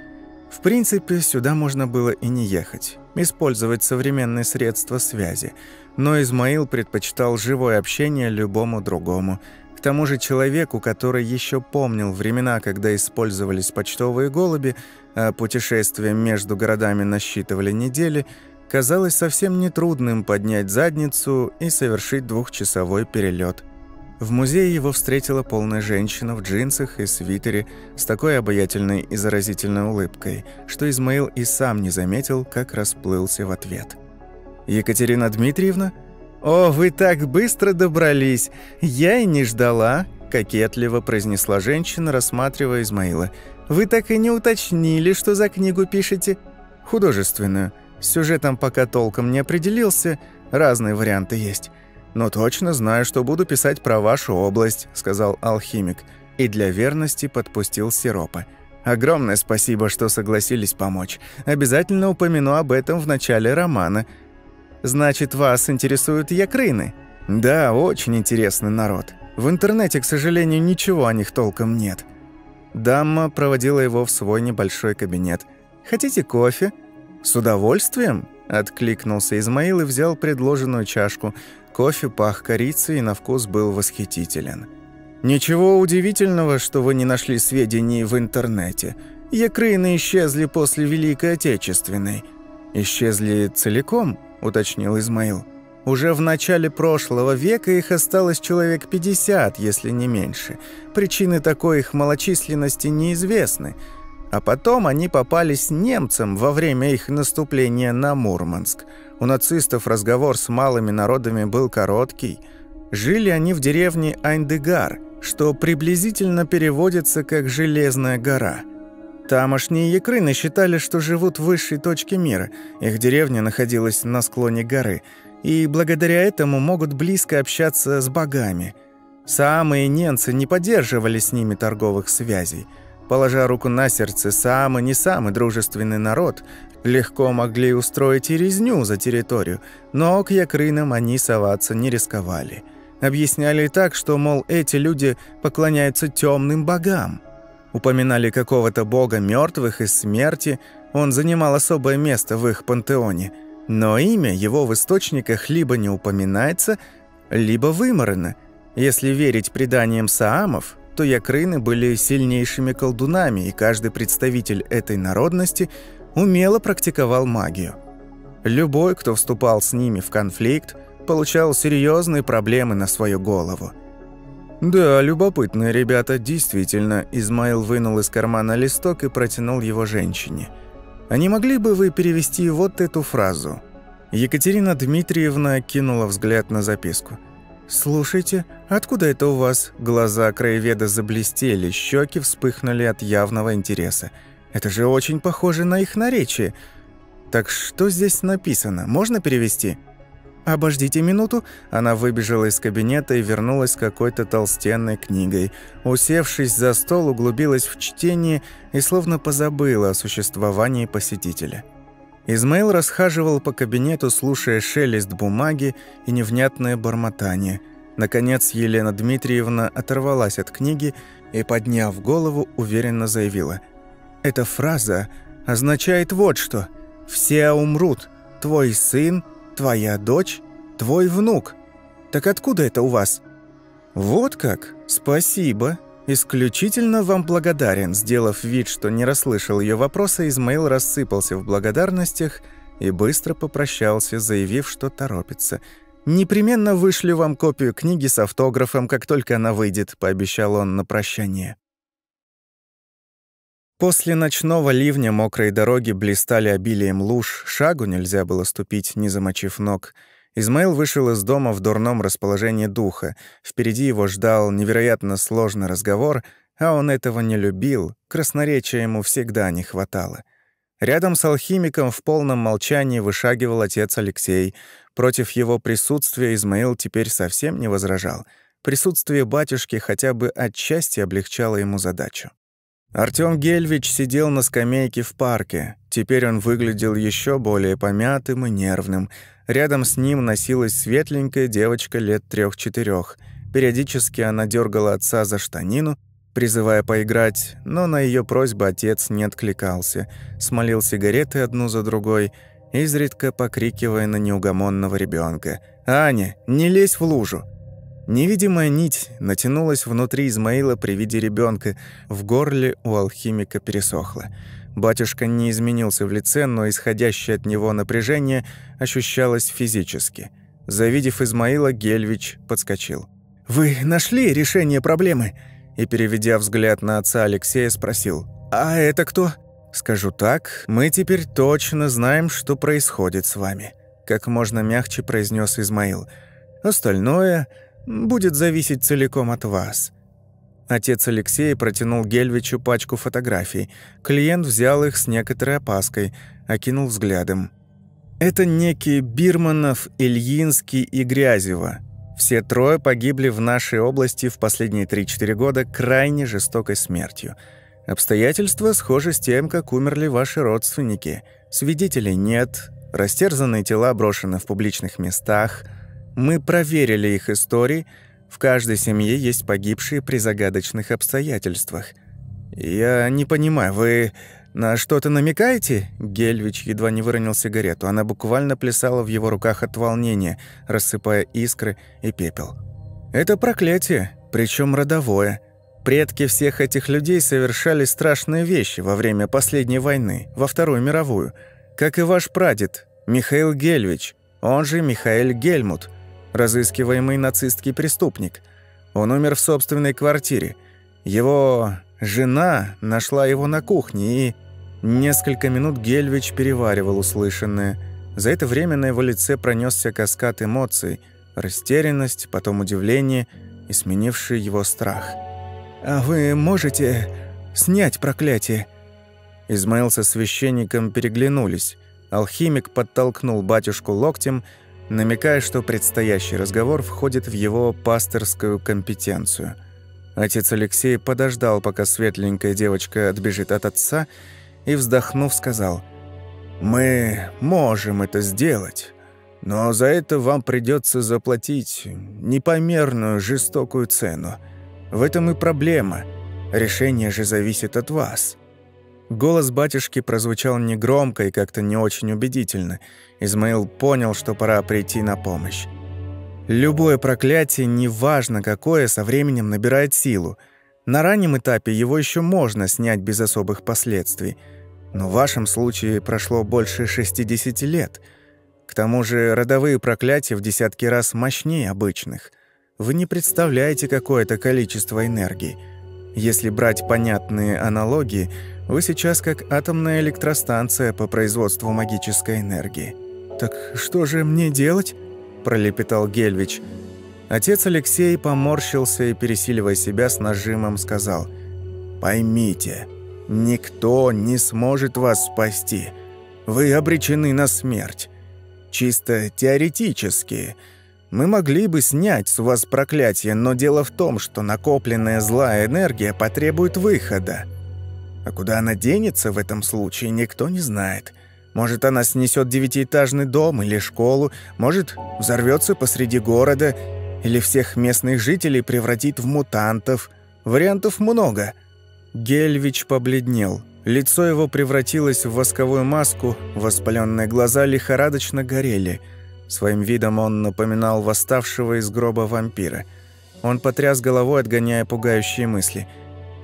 Speaker 1: В принципе, сюда можно было и не ехать, использовать современные средства связи. Но Измаил предпочитал живое общение любому другому. К тому же человеку, который еще помнил времена, когда использовались почтовые голуби, а путешествия между городами насчитывали недели – казалось совсем нетрудным поднять задницу и совершить двухчасовой перелет. В музее его встретила полная женщина в джинсах и свитере с такой обаятельной и заразительной улыбкой, что Измаил и сам не заметил, как расплылся в ответ. «Екатерина Дмитриевна? О, вы так быстро добрались! Я и не ждала!» – кокетливо произнесла женщина, рассматривая Измаила. «Вы так и не уточнили, что за книгу пишете?» «Художественную. С сюжетом пока толком не определился, разные варианты есть. «Но точно знаю, что буду писать про вашу область», — сказал алхимик. И для верности подпустил сиропа. «Огромное спасибо, что согласились помочь. Обязательно упомяну об этом в начале романа. Значит, вас интересуют якрыны?» «Да, очень интересный народ. В интернете, к сожалению, ничего о них толком нет». Дама проводила его в свой небольшой кабинет. «Хотите кофе?» «С удовольствием?» – откликнулся Измаил и взял предложенную чашку. Кофе пах корицей и на вкус был восхитителен. «Ничего удивительного, что вы не нашли сведений в интернете. Якрыны исчезли после Великой Отечественной». «Исчезли целиком?» – уточнил Измаил. Уже в начале прошлого века их осталось человек 50, если не меньше. Причины такой их малочисленности неизвестны. А потом они попались немцам во время их наступления на Мурманск. У нацистов разговор с малыми народами был короткий. Жили они в деревне Айндегар, что приблизительно переводится как «железная гора». Тамошние якрыны считали, что живут в высшей точке мира. Их деревня находилась на склоне горы – и благодаря этому могут близко общаться с богами. Самые ненцы не поддерживали с ними торговых связей. Положа руку на сердце, Саамы не самый дружественный народ, легко могли устроить и резню за территорию, но к якрынам они соваться не рисковали. Объясняли так, что, мол, эти люди поклоняются темным богам. Упоминали какого-то бога мертвых и смерти, он занимал особое место в их пантеоне – но имя его в источниках либо не упоминается, либо выморено. Если верить преданиям саамов, то якрыны были сильнейшими колдунами, и каждый представитель этой народности умело практиковал магию. Любой, кто вступал с ними в конфликт, получал серьезные проблемы на свою голову. «Да, любопытные ребята, действительно», Измаил вынул из кармана листок и протянул его женщине – а не могли бы вы перевести вот эту фразу?» Екатерина Дмитриевна кинула взгляд на записку. «Слушайте, откуда это у вас?» Глаза краеведа заблестели, щеки вспыхнули от явного интереса. «Это же очень похоже на их наречие. Так что здесь написано? Можно перевести?» «Обождите минуту». Она выбежала из кабинета и вернулась с какой-то толстенной книгой. Усевшись за стол, углубилась в чтение и словно позабыла о существовании посетителя. Измаил расхаживал по кабинету, слушая шелест бумаги и невнятное бормотание. Наконец Елена Дмитриевна оторвалась от книги и, подняв голову, уверенно заявила. «Эта фраза означает вот что. Все умрут. Твой сын, твоя дочь, твой внук. Так откуда это у вас?» «Вот как? Спасибо. Исключительно вам благодарен». Сделав вид, что не расслышал ее вопроса, Измаил рассыпался в благодарностях и быстро попрощался, заявив, что торопится. «Непременно вышлю вам копию книги с автографом, как только она выйдет», — пообещал он на прощание. После ночного ливня мокрые дороги блистали обилием луж, шагу нельзя было ступить, не замочив ног. Измаил вышел из дома в дурном расположении духа. Впереди его ждал невероятно сложный разговор, а он этого не любил, красноречия ему всегда не хватало. Рядом с алхимиком в полном молчании вышагивал отец Алексей. Против его присутствия Измаил теперь совсем не возражал. Присутствие батюшки хотя бы отчасти облегчало ему задачу. Артём Гельвич сидел на скамейке в парке. Теперь он выглядел еще более помятым и нервным. Рядом с ним носилась светленькая девочка лет трех-четырех. Периодически она дергала отца за штанину, призывая поиграть, но на ее просьбу отец не откликался, смолил сигареты одну за другой, изредка покрикивая на неугомонного ребенка: «Аня, не лезь в лужу!» Невидимая нить натянулась внутри Измаила при виде ребенка. В горле у алхимика пересохло. Батюшка не изменился в лице, но исходящее от него напряжение ощущалось физически. Завидев Измаила, Гельвич подскочил. «Вы нашли решение проблемы?» И, переведя взгляд на отца Алексея, спросил. «А это кто?» «Скажу так, мы теперь точно знаем, что происходит с вами», как можно мягче произнес Измаил. «Остальное будет зависеть целиком от вас». Отец Алексей протянул Гельвичу пачку фотографий. Клиент взял их с некоторой опаской, окинул взглядом. Это некие Бирманов, Ильинский и Грязева. Все трое погибли в нашей области в последние 3-4 года крайне жестокой смертью. Обстоятельства схожи с тем, как умерли ваши родственники. Свидетелей нет, растерзанные тела брошены в публичных местах – мы проверили их истории. В каждой семье есть погибшие при загадочных обстоятельствах. Я не понимаю, вы на что-то намекаете? Гельвич едва не выронил сигарету. Она буквально плясала в его руках от волнения, рассыпая искры и пепел. Это проклятие, причем родовое. Предки всех этих людей совершали страшные вещи во время последней войны, во Вторую мировую, как и ваш прадед, Михаил Гельвич – Он же Михаэль Гельмут, разыскиваемый нацистский преступник. Он умер в собственной квартире. Его жена нашла его на кухне, и несколько минут Гельвич переваривал услышанное. За это время на его лице пронесся каскад эмоций, растерянность, потом удивление и сменивший его страх.
Speaker 2: «А вы можете снять проклятие?»
Speaker 1: Измаил со священником переглянулись. Алхимик подтолкнул батюшку локтем, намекая, что предстоящий разговор входит в его пасторскую компетенцию. Отец Алексей подождал, пока светленькая девочка отбежит от отца, и, вздохнув, сказал, «Мы можем это сделать, но за это вам придется заплатить непомерную жестокую цену. В этом и проблема. Решение же зависит от вас». Голос батюшки прозвучал негромко и как-то не очень убедительно. Измаил понял, что пора прийти на помощь. Любое проклятие, неважно какое, со временем набирает силу. На раннем этапе его еще можно снять без особых последствий. Но в вашем случае прошло больше 60 лет. К тому же родовые проклятия в десятки раз мощнее обычных. Вы не представляете, какое это количество энергии. Если брать понятные аналогии – вы сейчас как атомная электростанция по производству магической энергии».
Speaker 2: «Так что же мне делать?» – пролепетал Гельвич.
Speaker 1: Отец Алексей поморщился и, пересиливая себя с нажимом, сказал «Поймите, никто не сможет вас спасти. Вы обречены на смерть. Чисто теоретически. Мы могли бы снять с вас проклятие, но дело в том, что накопленная злая энергия потребует выхода. А куда она денется в этом случае, никто не знает. Может, она снесет девятиэтажный дом или школу, может, взорвется посреди города, или всех местных жителей превратит в мутантов. Вариантов много. Гельвич побледнел. Лицо его превратилось в восковую маску, воспаленные глаза лихорадочно горели. Своим видом он напоминал восставшего из гроба вампира. Он потряс головой, отгоняя пугающие мысли.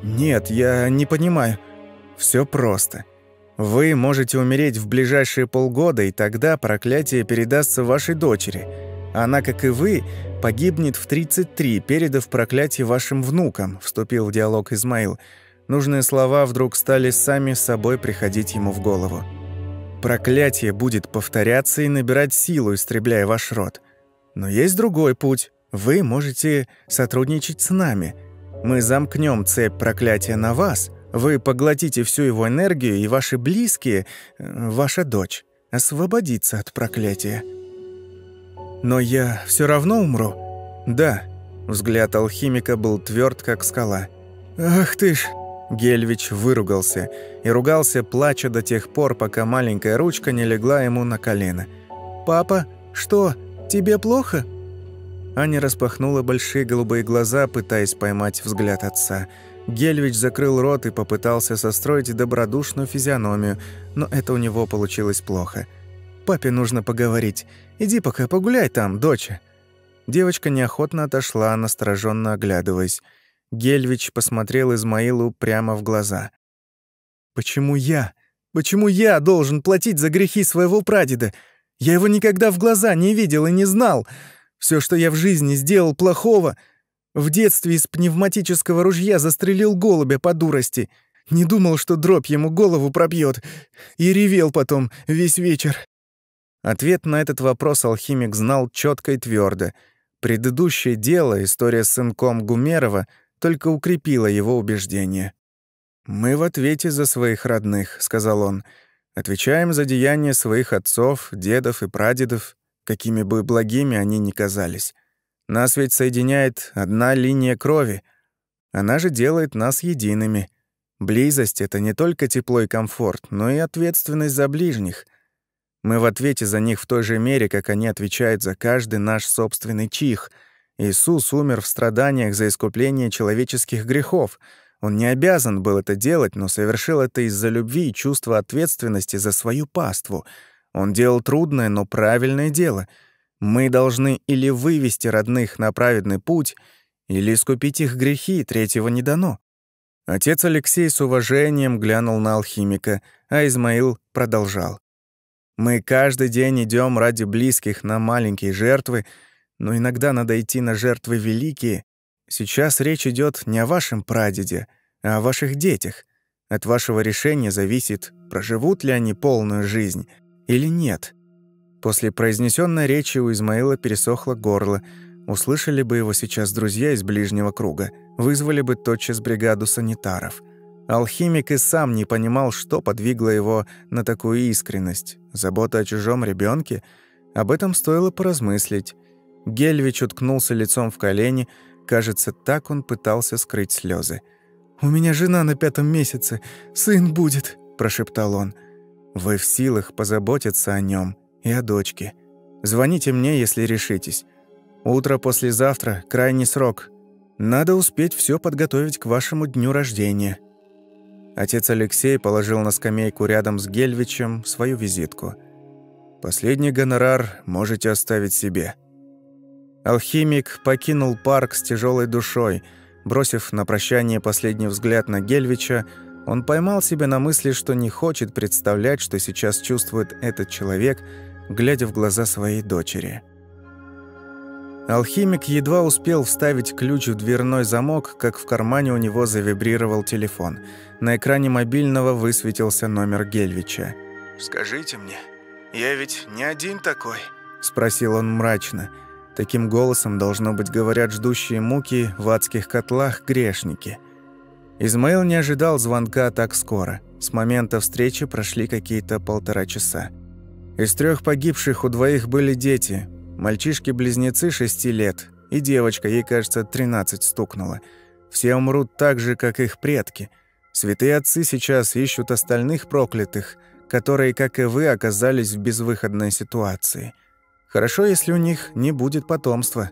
Speaker 1: «Нет, я не понимаю. Все просто. Вы можете умереть в ближайшие полгода, и тогда проклятие передастся вашей дочери. Она, как и вы, погибнет в 33, передав проклятие вашим внукам», — вступил в диалог Измаил. Нужные слова вдруг стали сами собой приходить ему в голову. «Проклятие будет повторяться и набирать силу, истребляя ваш род. Но есть другой путь. Вы можете сотрудничать с нами. Мы замкнем цепь проклятия на вас, вы поглотите всю его энергию, и ваши близкие, э, ваша дочь, освободится от проклятия. Но я все равно умру? Да. Взгляд алхимика был тверд, как скала. Ах ты ж... Гельвич выругался и ругался, плача до тех пор, пока маленькая ручка не легла ему на колено. «Папа, что, тебе плохо?» Аня распахнула большие голубые глаза, пытаясь поймать взгляд отца – Гельвич закрыл рот и попытался состроить добродушную физиономию, но это у него получилось плохо. «Папе нужно поговорить. Иди пока погуляй там, доча». Девочка неохотно отошла, настороженно оглядываясь. Гельвич посмотрел Измаилу прямо в глаза. «Почему я? Почему я должен платить за грехи своего прадеда? Я его никогда в глаза не видел и не знал. Все, что я в жизни сделал плохого, в детстве из пневматического ружья застрелил голубя по дурости. Не думал, что дробь ему голову пробьет. И ревел потом весь вечер. Ответ на этот вопрос алхимик знал четко и твердо. Предыдущее дело, история с сынком Гумерова, только укрепила его убеждение. «Мы в ответе за своих родных», — сказал он. «Отвечаем за деяния своих отцов, дедов и прадедов, какими бы благими они ни казались. Нас ведь соединяет одна линия крови. Она же делает нас едиными. Близость — это не только тепло и комфорт, но и ответственность за ближних. Мы в ответе за них в той же мере, как они отвечают за каждый наш собственный чих. Иисус умер в страданиях за искупление человеческих грехов. Он не обязан был это делать, но совершил это из-за любви и чувства ответственности за свою паству. Он делал трудное, но правильное дело — мы должны или вывести родных на праведный путь, или искупить их грехи, третьего не дано. Отец Алексей с уважением глянул на алхимика, а Измаил продолжал. Мы каждый день идем ради близких на маленькие жертвы, но иногда надо идти на жертвы великие. Сейчас речь идет не о вашем прадеде, а о ваших детях. От вашего решения зависит, проживут ли они полную жизнь или нет. После произнесенной речи у Измаила пересохло горло. Услышали бы его сейчас друзья из ближнего круга, вызвали бы тотчас бригаду санитаров. Алхимик и сам не понимал, что подвигло его на такую искренность. Забота о чужом ребенке. Об этом стоило поразмыслить. Гельвич уткнулся лицом в колени. Кажется, так он пытался скрыть слезы.
Speaker 2: «У меня жена на пятом месяце. Сын будет», – прошептал он.
Speaker 1: «Вы в силах позаботиться о нем и о дочке. Звоните мне, если решитесь. Утро послезавтра – крайний срок. Надо успеть все подготовить к вашему дню рождения». Отец Алексей положил на скамейку рядом с Гельвичем свою визитку. «Последний гонорар можете оставить себе». Алхимик покинул парк с тяжелой душой. Бросив на прощание последний взгляд на Гельвича, он поймал себя на мысли, что не хочет представлять, что сейчас чувствует этот человек, глядя в глаза своей дочери. Алхимик едва успел вставить ключ в дверной замок, как в кармане у него завибрировал телефон. На экране мобильного высветился номер Гельвича.
Speaker 2: «Скажите мне, я ведь не один такой?»
Speaker 1: – спросил он мрачно. Таким голосом, должно быть, говорят ждущие муки в адских котлах грешники. Измаил не ожидал звонка так скоро. С момента встречи прошли какие-то полтора часа. Из трех погибших у двоих были дети, Мальчишки-близнецы шести лет, и девочка, ей, кажется, тринадцать стукнула. Все умрут так же, как их предки. Святые отцы сейчас ищут остальных проклятых, которые, как и вы, оказались в безвыходной ситуации. Хорошо, если у них не будет потомства.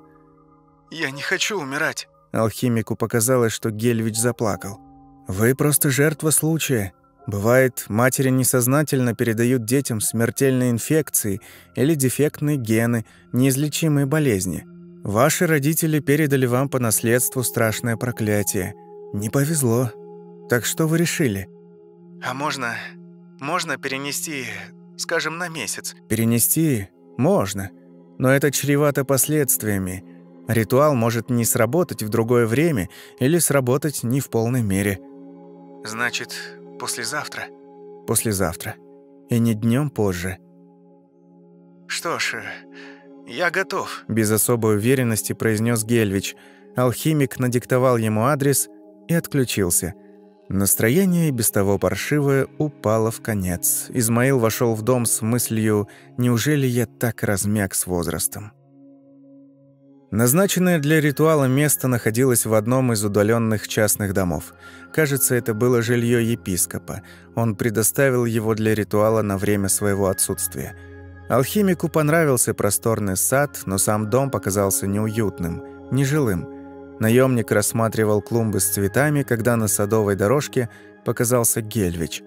Speaker 2: «Я не хочу умирать», —
Speaker 1: алхимику показалось, что Гельвич заплакал. «Вы просто жертва случая. Бывает, матери несознательно передают детям смертельные инфекции или дефектные гены, неизлечимые болезни. Ваши родители передали вам по наследству страшное проклятие. Не повезло. Так что вы решили?
Speaker 2: А можно... можно перенести, скажем, на месяц?
Speaker 1: Перенести? Можно. Но это чревато последствиями. Ритуал может не сработать в другое время или сработать не в полной мере.
Speaker 2: Значит, Послезавтра?
Speaker 1: Послезавтра. И не днем позже.
Speaker 2: Что ж, я готов.
Speaker 1: Без особой уверенности произнес Гельвич. Алхимик надиктовал ему адрес и отключился. Настроение, без того паршивое, упало в конец. Измаил вошел в дом с мыслью «Неужели я так размяк с возрастом?» Назначенное для ритуала место находилось в одном из удаленных частных домов. Кажется, это было жилье епископа. Он предоставил его для ритуала на время своего отсутствия. Алхимику понравился просторный сад, но сам дом показался неуютным, нежилым. Наемник рассматривал клумбы с цветами, когда на садовой дорожке показался Гельвич.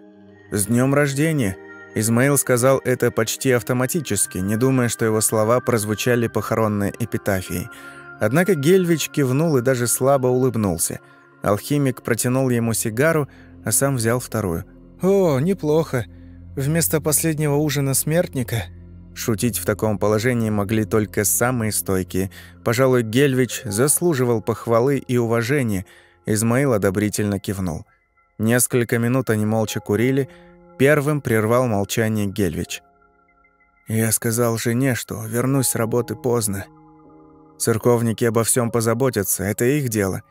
Speaker 1: «С днем рождения!» Измаил сказал это почти автоматически, не думая, что его слова прозвучали похоронной эпитафией. Однако Гельвич кивнул и даже слабо улыбнулся. Алхимик протянул ему сигару, а сам взял вторую.
Speaker 2: «О, неплохо. Вместо последнего ужина смертника...»
Speaker 1: Шутить в таком положении могли только самые стойкие. Пожалуй, Гельвич заслуживал похвалы и уважения. Измаил одобрительно кивнул. Несколько минут они молча курили, Первым прервал молчание Гельвич. «Я сказал жене, что вернусь с работы поздно. Церковники обо всем позаботятся, это их дело.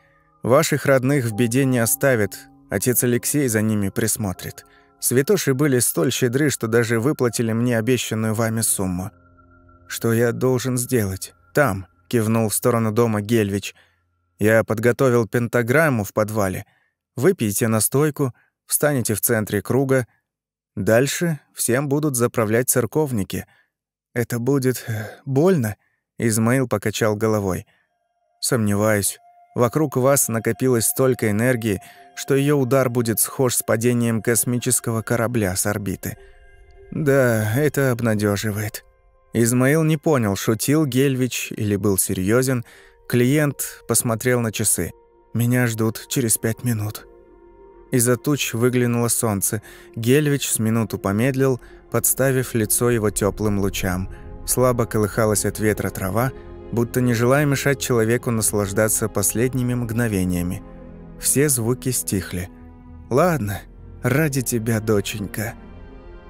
Speaker 1: Ваших родных в беде не оставят, отец Алексей за ними присмотрит. Святоши были столь щедры, что даже выплатили мне обещанную вами сумму. Что я должен сделать? Там», — кивнул в сторону дома Гельвич. «Я подготовил пентаграмму в подвале. Выпейте настойку, встанете в центре круга, Дальше всем будут заправлять церковники. Это будет э, больно?» Измаил покачал головой. «Сомневаюсь. Вокруг вас накопилось столько энергии, что ее удар будет схож с падением космического корабля с орбиты. Да, это обнадеживает. Измаил не понял, шутил Гельвич или был серьезен. Клиент посмотрел на часы. «Меня ждут через пять минут». Из-за туч выглянуло солнце. Гельвич с минуту помедлил, подставив лицо его теплым лучам. Слабо колыхалась от ветра трава, будто не желая мешать человеку наслаждаться последними мгновениями. Все звуки стихли. «Ладно, ради тебя, доченька».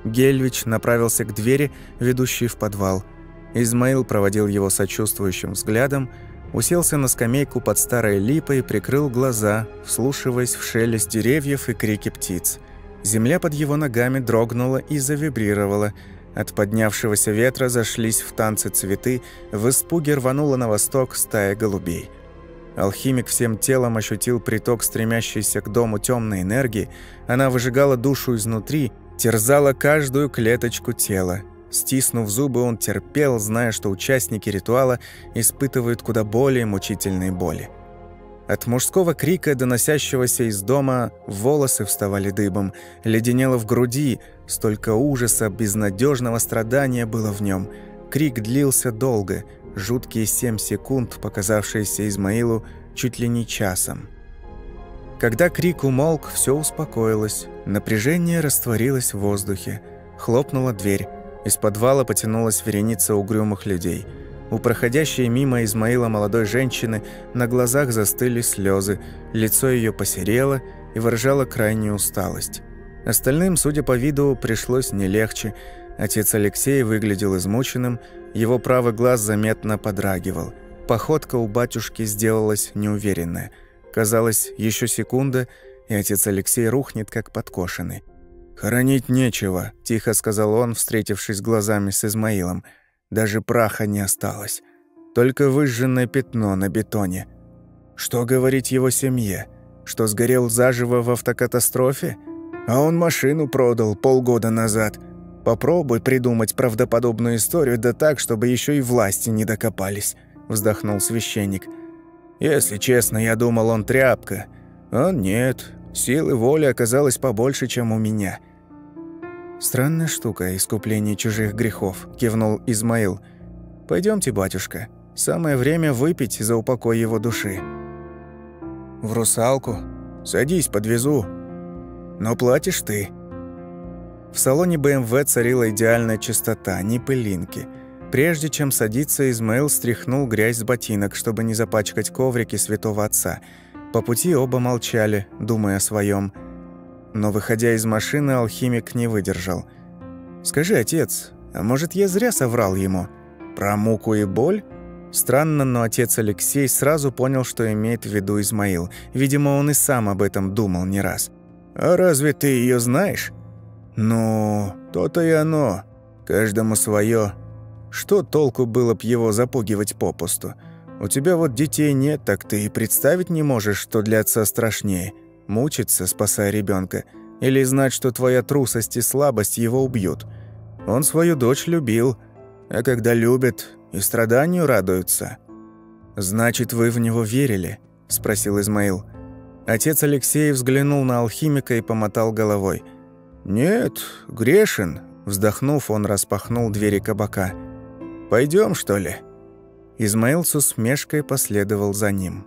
Speaker 1: Гельвич направился к двери, ведущей в подвал. Измаил проводил его сочувствующим взглядом, уселся на скамейку под старой липой прикрыл глаза, вслушиваясь в шелест деревьев и крики птиц. Земля под его ногами дрогнула и завибрировала. От поднявшегося ветра зашлись в танцы цветы, в испуге рванула на восток стая голубей. Алхимик всем телом ощутил приток стремящейся к дому темной энергии, она выжигала душу изнутри, терзала каждую клеточку тела. Стиснув зубы, он терпел, зная, что участники ритуала испытывают куда более мучительные боли. От мужского крика, доносящегося из дома, волосы вставали дыбом, леденело в груди, столько ужаса, безнадежного страдания было в нем. Крик длился долго, жуткие семь секунд, показавшиеся Измаилу чуть ли не часом. Когда крик умолк, все успокоилось, напряжение растворилось в воздухе. Хлопнула дверь. Из подвала потянулась вереница угрюмых людей – у проходящей мимо Измаила молодой женщины на глазах застыли слезы, лицо ее посерело и выражало крайнюю усталость. Остальным, судя по виду, пришлось не легче. Отец Алексей выглядел измученным, его правый глаз заметно подрагивал. Походка у батюшки сделалась неуверенная. Казалось, еще секунда, и отец Алексей рухнет, как подкошенный. «Хоронить нечего», – тихо сказал он, встретившись глазами с Измаилом – даже праха не осталось. Только выжженное пятно на бетоне. Что говорить его семье? Что сгорел заживо в автокатастрофе? А он машину продал полгода назад. Попробуй придумать правдоподобную историю, да так, чтобы еще и власти не докопались», — вздохнул священник. «Если честно, я думал, он тряпка. Он нет. Силы воли оказалось побольше, чем у меня. «Странная штука, искупление чужих грехов», – кивнул Измаил. Пойдемте, батюшка. Самое время выпить за упокой его души». «В русалку? Садись, подвезу. Но платишь ты». В салоне БМВ царила идеальная чистота, ни пылинки. Прежде чем садиться, Измаил стряхнул грязь с ботинок, чтобы не запачкать коврики святого отца. По пути оба молчали, думая о своем. Но, выходя из машины, алхимик не выдержал. «Скажи, отец, а может, я зря соврал ему? Про муку и боль?» Странно, но отец Алексей сразу понял, что имеет в виду Измаил. Видимо, он и сам об этом думал не раз. «А разве ты ее знаешь?» «Ну, то-то и оно. Каждому свое. Что толку было б его запугивать попусту? У тебя вот детей нет, так ты и представить не можешь, что для отца страшнее мучиться, спасая ребенка, или знать, что твоя трусость и слабость его убьют. Он свою дочь любил, а когда любят, и страданию радуются. «Значит, вы в него верили?» – спросил Измаил. Отец Алексей взглянул на алхимика и помотал головой. «Нет, грешен», – вздохнув, он распахнул двери кабака. «Пойдем, что ли?» Измаил с усмешкой последовал за ним.